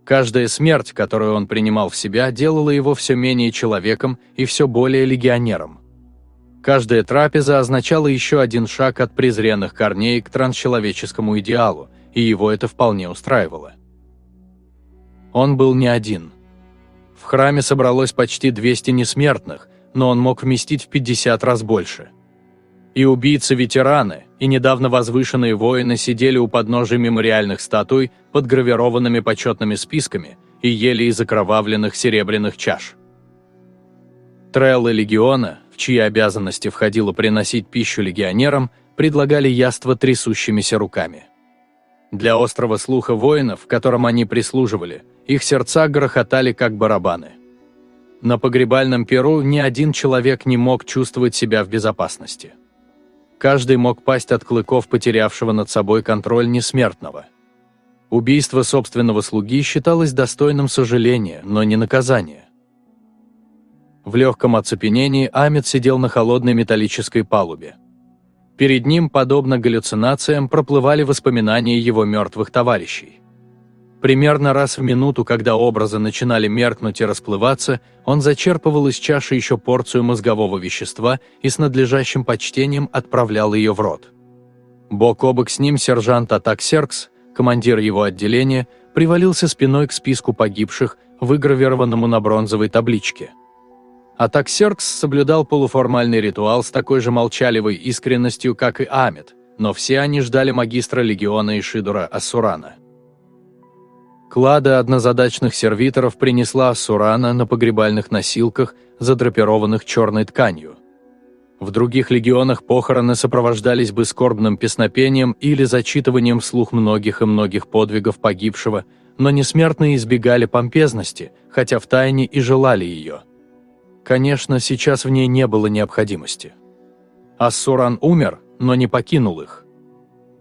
Каждая смерть, которую он принимал в себя, делала его все менее человеком и все более легионером. Каждая трапеза означала еще один шаг от презренных корней к трансчеловеческому идеалу, и его это вполне устраивало. Он был не один. В храме собралось почти 200 несмертных, но он мог вместить в 50 раз больше. И убийцы-ветераны, и недавно возвышенные воины сидели у подножия мемориальных статуй под гравированными почетными списками и ели из окровавленных серебряных чаш. Треллы легиона, в чьи обязанности входило приносить пищу легионерам, предлагали яство трясущимися руками. Для острого слуха воинов, которым они прислуживали, их сердца грохотали как барабаны – на погребальном перу ни один человек не мог чувствовать себя в безопасности. Каждый мог пасть от клыков потерявшего над собой контроль несмертного. Убийство собственного слуги считалось достойным сожаления, но не наказания. В легком оцепенении Амит сидел на холодной металлической палубе. Перед ним, подобно галлюцинациям, проплывали воспоминания его мертвых товарищей. Примерно раз в минуту, когда образы начинали меркнуть и расплываться, он зачерпывал из чаши еще порцию мозгового вещества и с надлежащим почтением отправлял ее в рот. Бок о бок с ним сержант Атак Серкс, командир его отделения, привалился спиной к списку погибших, выгравированному на бронзовой табличке. Атак Серкс соблюдал полуформальный ритуал с такой же молчаливой искренностью, как и Амит, но все они ждали магистра легиона Ишидура Ассурана. Клада однозадачных сервиторов принесла Сурана на погребальных носилках, задрапированных черной тканью. В других легионах похороны сопровождались бы скорбным песнопением или зачитыванием вслух многих и многих подвигов погибшего, но несмертные избегали помпезности, хотя втайне и желали ее. Конечно, сейчас в ней не было необходимости. Ассуран умер, но не покинул их.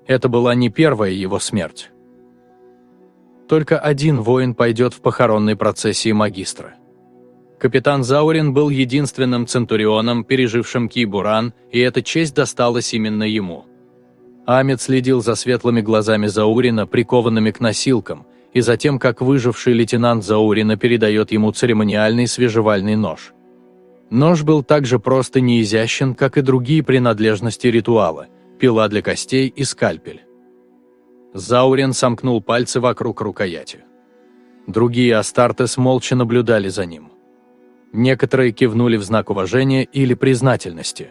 Это была не первая его смерть. Только один воин пойдет в похоронной процессии магистра. Капитан Заурин был единственным центурионом, пережившим Кибуран, и эта честь досталась именно ему. Амит следил за светлыми глазами Заурина, прикованными к носилкам, и за тем, как выживший лейтенант Заурина передает ему церемониальный свежевальный нож. Нож был так же прост и неизящен, как и другие принадлежности ритуала – пила для костей и скальпель. Заурен сомкнул пальцы вокруг рукояти. Другие Астартес молча наблюдали за ним. Некоторые кивнули в знак уважения или признательности.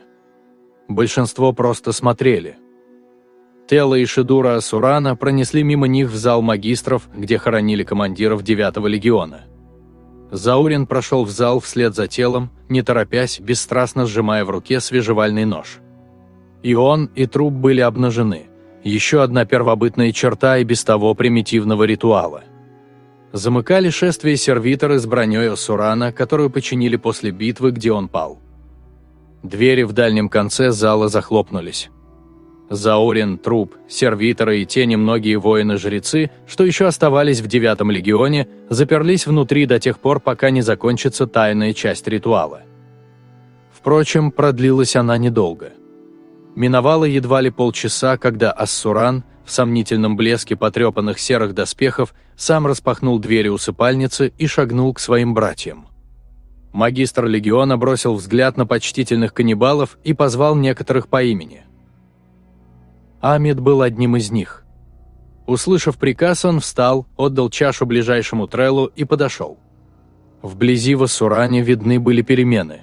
Большинство просто смотрели. Тела и Шидура Асурана пронесли мимо них в зал магистров, где хоронили командиров 9-го легиона. Заурин прошел в зал вслед за телом, не торопясь, бесстрастно сжимая в руке свежевальный нож. И он, и труп были обнажены – Еще одна первобытная черта и без того примитивного ритуала. Замыкали шествие сервиторы с броней Осурана, которую починили после битвы, где он пал. Двери в дальнем конце зала захлопнулись. Заурин, Труп, Сервиторы и те немногие воины-жрецы, что еще оставались в девятом легионе, заперлись внутри до тех пор, пока не закончится тайная часть ритуала. Впрочем, продлилась она недолго. Миновало едва ли полчаса, когда Ассуран, в сомнительном блеске потрепанных серых доспехов, сам распахнул двери усыпальницы и шагнул к своим братьям. Магистр легиона бросил взгляд на почтительных каннибалов и позвал некоторых по имени. Амид был одним из них. Услышав приказ, он встал, отдал чашу ближайшему трелу и подошел. Вблизи в Асуране видны были перемены.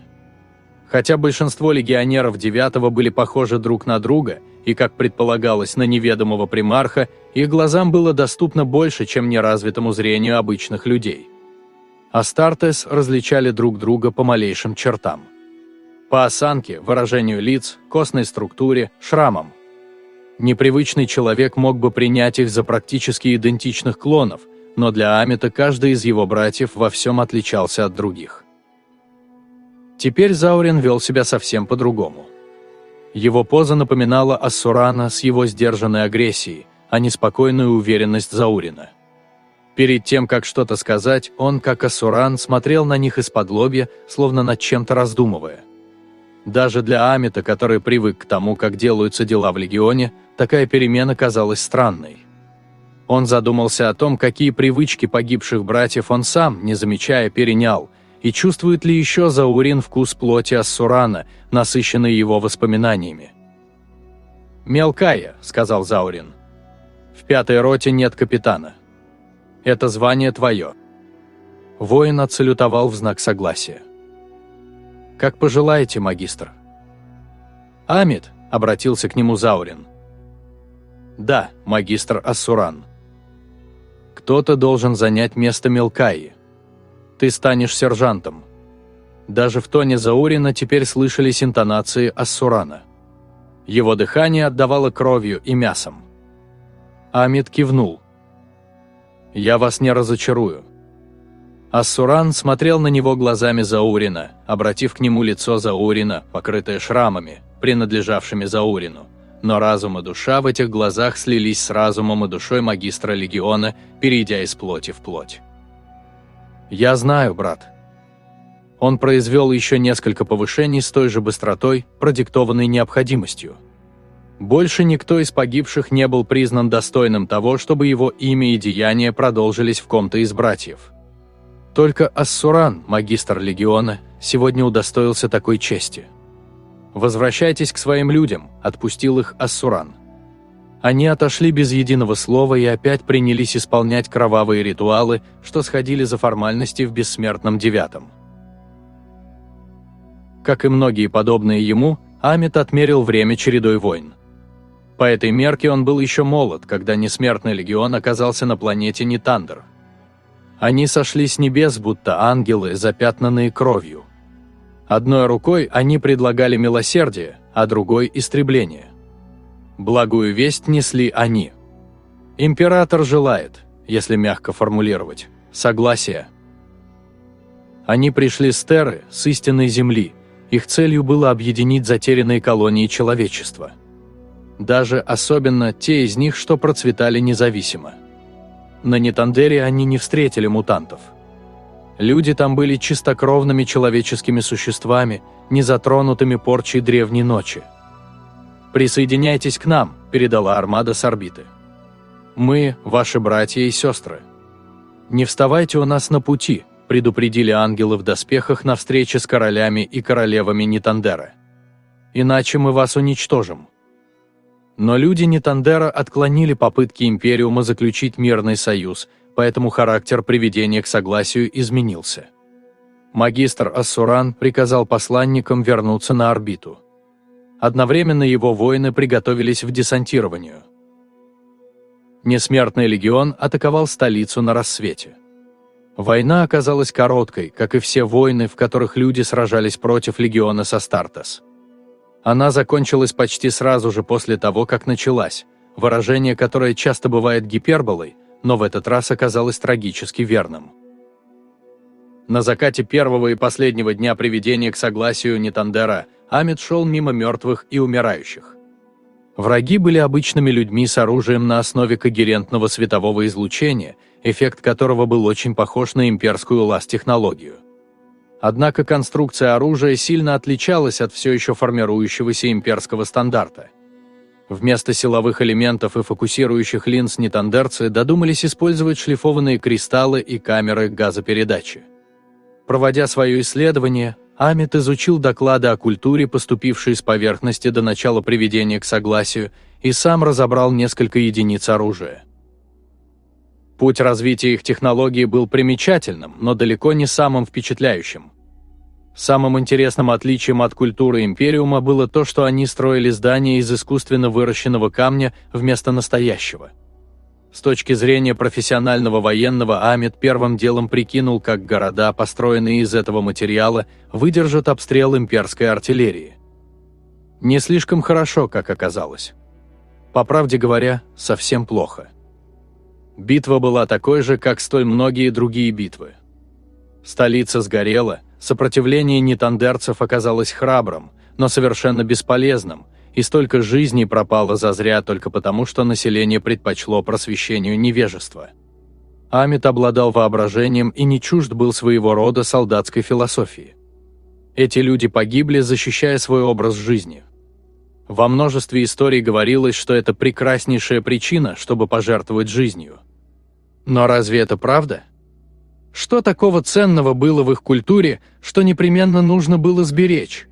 Хотя большинство легионеров девятого были похожи друг на друга, и, как предполагалось, на неведомого примарха, их глазам было доступно больше, чем неразвитому зрению обычных людей. Астартес различали друг друга по малейшим чертам. По осанке, выражению лиц, костной структуре, шрамам. Непривычный человек мог бы принять их за практически идентичных клонов, но для Амита каждый из его братьев во всем отличался от других. Теперь Заурин вел себя совсем по-другому. Его поза напоминала Ассурана с его сдержанной агрессией, а не спокойную уверенность Заурина. Перед тем, как что-то сказать, он, как Асуран, смотрел на них из-под лобья, словно над чем-то раздумывая. Даже для Амита, который привык к тому, как делаются дела в Легионе, такая перемена казалась странной. Он задумался о том, какие привычки погибших братьев он сам, не замечая, перенял, и чувствует ли еще Заурин вкус плоти Ассурана, насыщенный его воспоминаниями. «Мелкая», — сказал Заурин. «В пятой роте нет капитана. Это звание твое». Воин отсалютовал в знак согласия. «Как пожелаете, магистр». «Амид», — обратился к нему Заурин. «Да, магистр Ассуран. Кто-то должен занять место Мелкаи. Ты станешь сержантом». Даже в тоне Заурина теперь слышались интонации Ассурана. Его дыхание отдавало кровью и мясом. Амид кивнул. «Я вас не разочарую». Ассуран смотрел на него глазами Заурина, обратив к нему лицо Заурина, покрытое шрамами, принадлежавшими Заурину. Но разум и душа в этих глазах слились с разумом и душой магистра легиона, перейдя из плоти в плоть. «Я знаю, брат». Он произвел еще несколько повышений с той же быстротой, продиктованной необходимостью. Больше никто из погибших не был признан достойным того, чтобы его имя и деяния продолжились в ком-то из братьев. Только Ассуран, магистр легиона, сегодня удостоился такой чести. «Возвращайтесь к своим людям», – отпустил их Ассуран. Они отошли без единого слова и опять принялись исполнять кровавые ритуалы, что сходили за формальности в бессмертном девятом. Как и многие подобные ему, Амит отмерил время чередой войн. По этой мерке он был еще молод, когда Несмертный Легион оказался на планете Нитандер. Они сошли с небес, будто ангелы, запятнанные кровью. Одной рукой они предлагали милосердие, а другой – истребление. Благую весть несли они. Император желает, если мягко формулировать, согласия. Они пришли с Терры, с истинной земли. Их целью было объединить затерянные колонии человечества – даже особенно те из них, что процветали независимо. На Нитандере они не встретили мутантов. Люди там были чистокровными человеческими существами, не затронутыми порчей древней ночи. «Присоединяйтесь к нам», – передала армада с орбиты. «Мы – ваши братья и сестры. Не вставайте у нас на пути», – предупредили ангелы в доспехах на встрече с королями и королевами Нитандера. «Иначе мы вас уничтожим». Но люди Нитандера отклонили попытки Империума заключить мирный союз, поэтому характер приведения к согласию изменился. Магистр Ассуран приказал посланникам вернуться на орбиту. Одновременно его воины приготовились к десантированию. Несмертный легион атаковал столицу на рассвете. Война оказалась короткой, как и все войны, в которых люди сражались против легиона Састартес. Она закончилась почти сразу же после того, как началась. выражение, которое часто бывает гиперболой, но в этот раз оказалось трагически верным. На закате первого и последнего дня приведения к согласию Нитандера Амид шел мимо мертвых и умирающих. Враги были обычными людьми с оружием на основе когерентного светового излучения, эффект которого был очень похож на имперскую лаз-технологию. Однако конструкция оружия сильно отличалась от все еще формирующегося имперского стандарта. Вместо силовых элементов и фокусирующих линз нитандерцы додумались использовать шлифованные кристаллы и камеры газопередачи. Проводя свое исследование, Амит изучил доклады о культуре, поступившие с поверхности до начала приведения к согласию, и сам разобрал несколько единиц оружия. Путь развития их технологий был примечательным, но далеко не самым впечатляющим. Самым интересным отличием от культуры Империума было то, что они строили здания из искусственно выращенного камня вместо настоящего. С точки зрения профессионального военного Амид первым делом прикинул, как города, построенные из этого материала, выдержат обстрел имперской артиллерии. Не слишком хорошо, как оказалось. По правде говоря, совсем плохо. Битва была такой же, как столь многие другие битвы. Столица сгорела, сопротивление нитандерцев оказалось храбрым, но совершенно бесполезным, и столько жизней пропало зазря только потому, что население предпочло просвещению невежества. Амит обладал воображением и не чужд был своего рода солдатской философии. Эти люди погибли, защищая свой образ жизни. Во множестве историй говорилось, что это прекраснейшая причина, чтобы пожертвовать жизнью – но разве это правда? Что такого ценного было в их культуре, что непременно нужно было сберечь?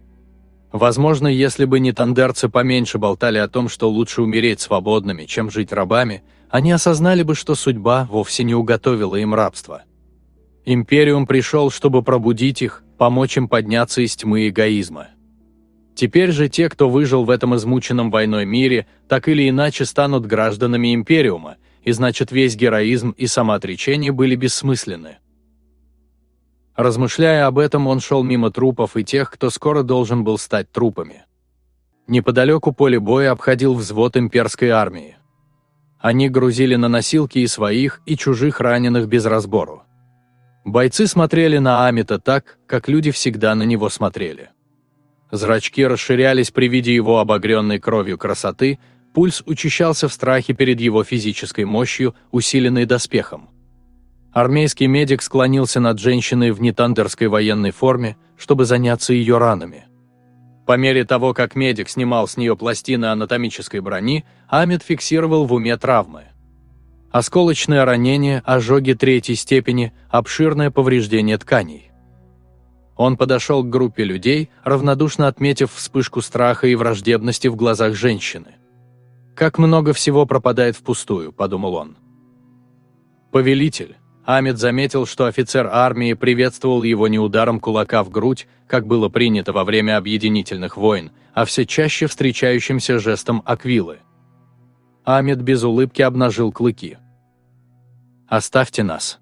Возможно, если бы не тандерцы поменьше болтали о том, что лучше умереть свободными, чем жить рабами, они осознали бы, что судьба вовсе не уготовила им рабство. Империум пришел, чтобы пробудить их, помочь им подняться из тьмы эгоизма. Теперь же те, кто выжил в этом измученном войной мире, так или иначе станут гражданами Империума, и значит весь героизм и самоотречение были бессмысленны. Размышляя об этом, он шел мимо трупов и тех, кто скоро должен был стать трупами. Неподалеку поле боя обходил взвод имперской армии. Они грузили на носилки и своих, и чужих раненых без разбору. Бойцы смотрели на Амита так, как люди всегда на него смотрели. Зрачки расширялись при виде его обогренной кровью красоты, Пульс учащался в страхе перед его физической мощью, усиленной доспехом. Армейский медик склонился над женщиной в нетандерской военной форме, чтобы заняться ее ранами. По мере того, как медик снимал с нее пластины анатомической брони, Амид фиксировал в уме травмы. Осколочное ранение, ожоги третьей степени, обширное повреждение тканей. Он подошел к группе людей, равнодушно отметив вспышку страха и враждебности в глазах женщины. «Как много всего пропадает впустую», – подумал он. «Повелитель». Амид заметил, что офицер армии приветствовал его не ударом кулака в грудь, как было принято во время объединительных войн, а все чаще встречающимся жестом аквилы. Амид без улыбки обнажил клыки. «Оставьте нас».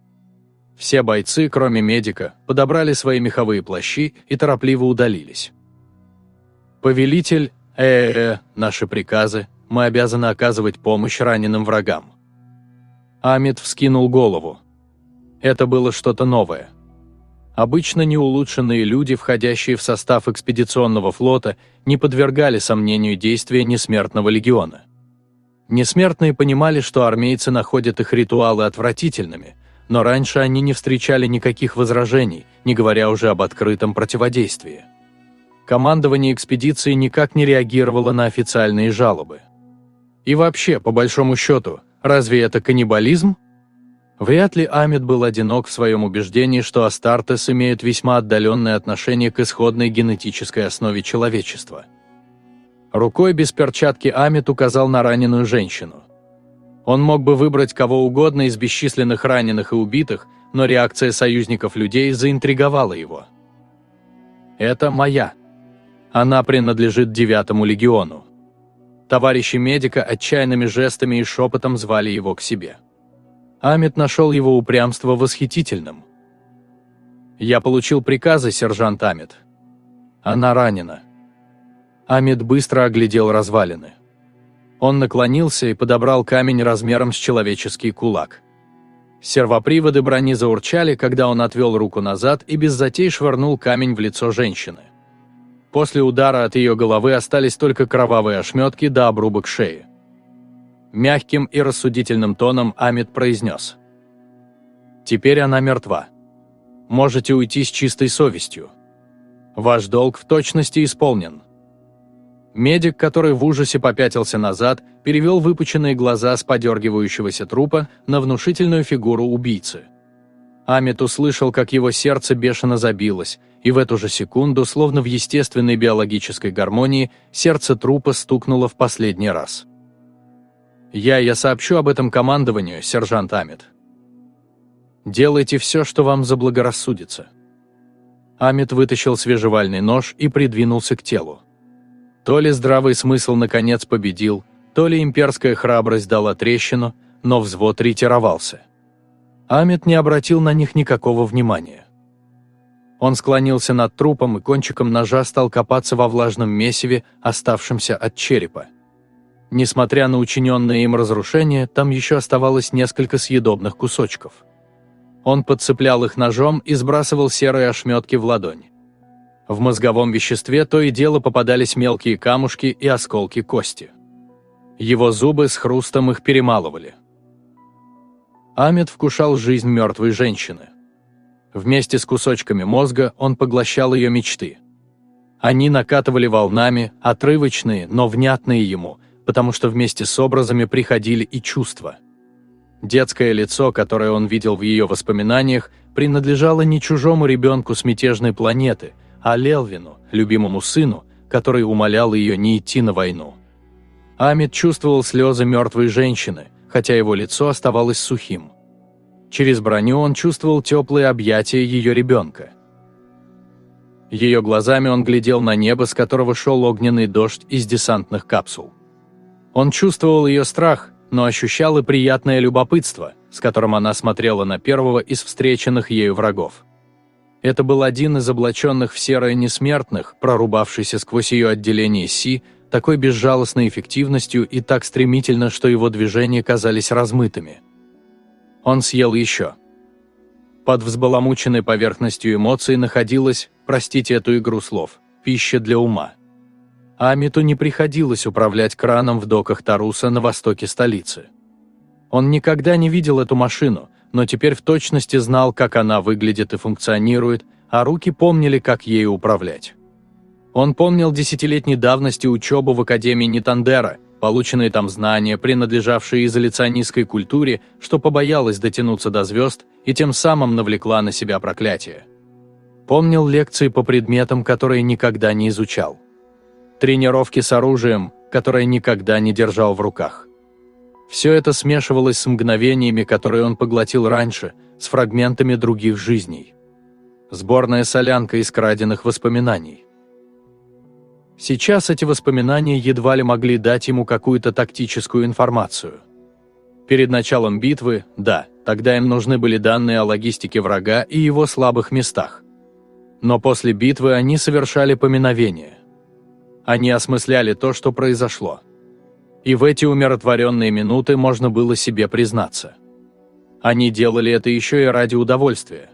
Все бойцы, кроме медика, подобрали свои меховые плащи и торопливо удалились. «Повелитель, э-э-э, наши приказы, мы обязаны оказывать помощь раненым врагам. Амид вскинул голову. Это было что-то новое. Обычно неулучшенные люди, входящие в состав экспедиционного флота, не подвергали сомнению действия Несмертного легиона. Несмертные понимали, что армейцы находят их ритуалы отвратительными, но раньше они не встречали никаких возражений, не говоря уже об открытом противодействии. Командование экспедиции никак не реагировало на официальные жалобы. И вообще, по большому счету, разве это каннибализм? Вряд ли Амид был одинок в своем убеждении, что Астартес имеют весьма отдаленное отношение к исходной генетической основе человечества. Рукой без перчатки Амид указал на раненую женщину. Он мог бы выбрать кого угодно из бесчисленных раненых и убитых, но реакция союзников людей заинтриговала его. «Это моя. Она принадлежит девятому легиону. Товарищи медика отчаянными жестами и шепотом звали его к себе. Амит нашел его упрямство восхитительным. «Я получил приказы, сержант Амит. Она ранена». Амит быстро оглядел развалины. Он наклонился и подобрал камень размером с человеческий кулак. Сервоприводы брони заурчали, когда он отвел руку назад и без затей швырнул камень в лицо женщины. После удара от ее головы остались только кровавые ошметки до обрубок шеи. Мягким и рассудительным тоном Амит произнес. «Теперь она мертва. Можете уйти с чистой совестью. Ваш долг в точности исполнен». Медик, который в ужасе попятился назад, перевел выпученные глаза с подергивающегося трупа на внушительную фигуру убийцы. Амит услышал, как его сердце бешено забилось, и в эту же секунду, словно в естественной биологической гармонии, сердце трупа стукнуло в последний раз. «Я, я сообщу об этом командованию, сержант Амит. Делайте все, что вам заблагорассудится». Амит вытащил свежевальный нож и придвинулся к телу. То ли здравый смысл наконец победил, то ли имперская храбрость дала трещину, но взвод ретировался. Амит не обратил на них никакого внимания. Он склонился над трупом и кончиком ножа стал копаться во влажном месиве, оставшемся от черепа. Несмотря на учиненное им разрушение, там еще оставалось несколько съедобных кусочков. Он подцеплял их ножом и сбрасывал серые ошметки в ладонь. В мозговом веществе то и дело попадались мелкие камушки и осколки кости. Его зубы с хрустом их перемалывали. Амет вкушал жизнь мертвой женщины. Вместе с кусочками мозга он поглощал ее мечты. Они накатывали волнами, отрывочные, но внятные ему, потому что вместе с образами приходили и чувства. Детское лицо, которое он видел в ее воспоминаниях, принадлежало не чужому ребенку с мятежной планеты – а Лелвину, любимому сыну, который умолял ее не идти на войну. Амит чувствовал слезы мертвой женщины, хотя его лицо оставалось сухим. Через броню он чувствовал теплые объятия ее ребенка. Ее глазами он глядел на небо, с которого шел огненный дождь из десантных капсул. Он чувствовал ее страх, но ощущал и приятное любопытство, с которым она смотрела на первого из встреченных ею врагов. Это был один из облаченных в серое несмертных, прорубавшийся сквозь ее отделение Си, такой безжалостной эффективностью и так стремительно, что его движения казались размытыми. Он съел еще. Под взбаламученной поверхностью эмоций находилась, простите эту игру слов, пища для ума. Амиту не приходилось управлять краном в доках Таруса на востоке столицы. Он никогда не видел эту машину, но теперь в точности знал, как она выглядит и функционирует, а руки помнили, как ею управлять. Он помнил десятилетней давности учебу в Академии Нитандера, полученные там знания, принадлежавшие изоляционистской культуре, что побоялась дотянуться до звезд и тем самым навлекла на себя проклятие. Помнил лекции по предметам, которые никогда не изучал. Тренировки с оружием, которое никогда не держал в руках. Все это смешивалось с мгновениями, которые он поглотил раньше, с фрагментами других жизней. Сборная солянка из краденных воспоминаний. Сейчас эти воспоминания едва ли могли дать ему какую-то тактическую информацию. Перед началом битвы, да, тогда им нужны были данные о логистике врага и его слабых местах. Но после битвы они совершали поминовение. Они осмысляли то, что произошло – и в эти умиротворенные минуты можно было себе признаться. Они делали это еще и ради удовольствия.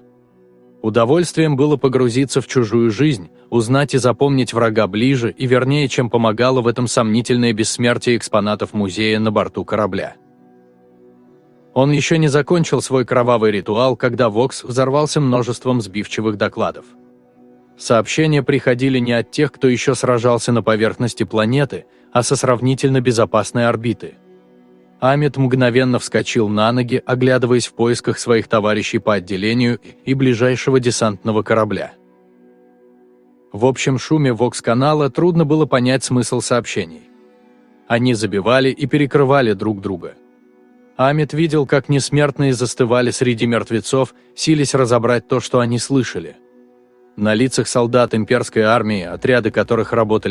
Удовольствием было погрузиться в чужую жизнь, узнать и запомнить врага ближе и вернее, чем помогало в этом сомнительное бессмертие экспонатов музея на борту корабля. Он еще не закончил свой кровавый ритуал, когда Вокс взорвался множеством сбивчивых докладов. Сообщения приходили не от тех, кто еще сражался на поверхности планеты, а со сравнительно безопасной орбиты. Амит мгновенно вскочил на ноги, оглядываясь в поисках своих товарищей по отделению и ближайшего десантного корабля. В общем шуме Вокс-канала трудно было понять смысл сообщений. Они забивали и перекрывали друг друга. Амит видел, как несмертные застывали среди мертвецов, сились разобрать то, что они слышали. На лицах солдат имперской армии, отряды которых работали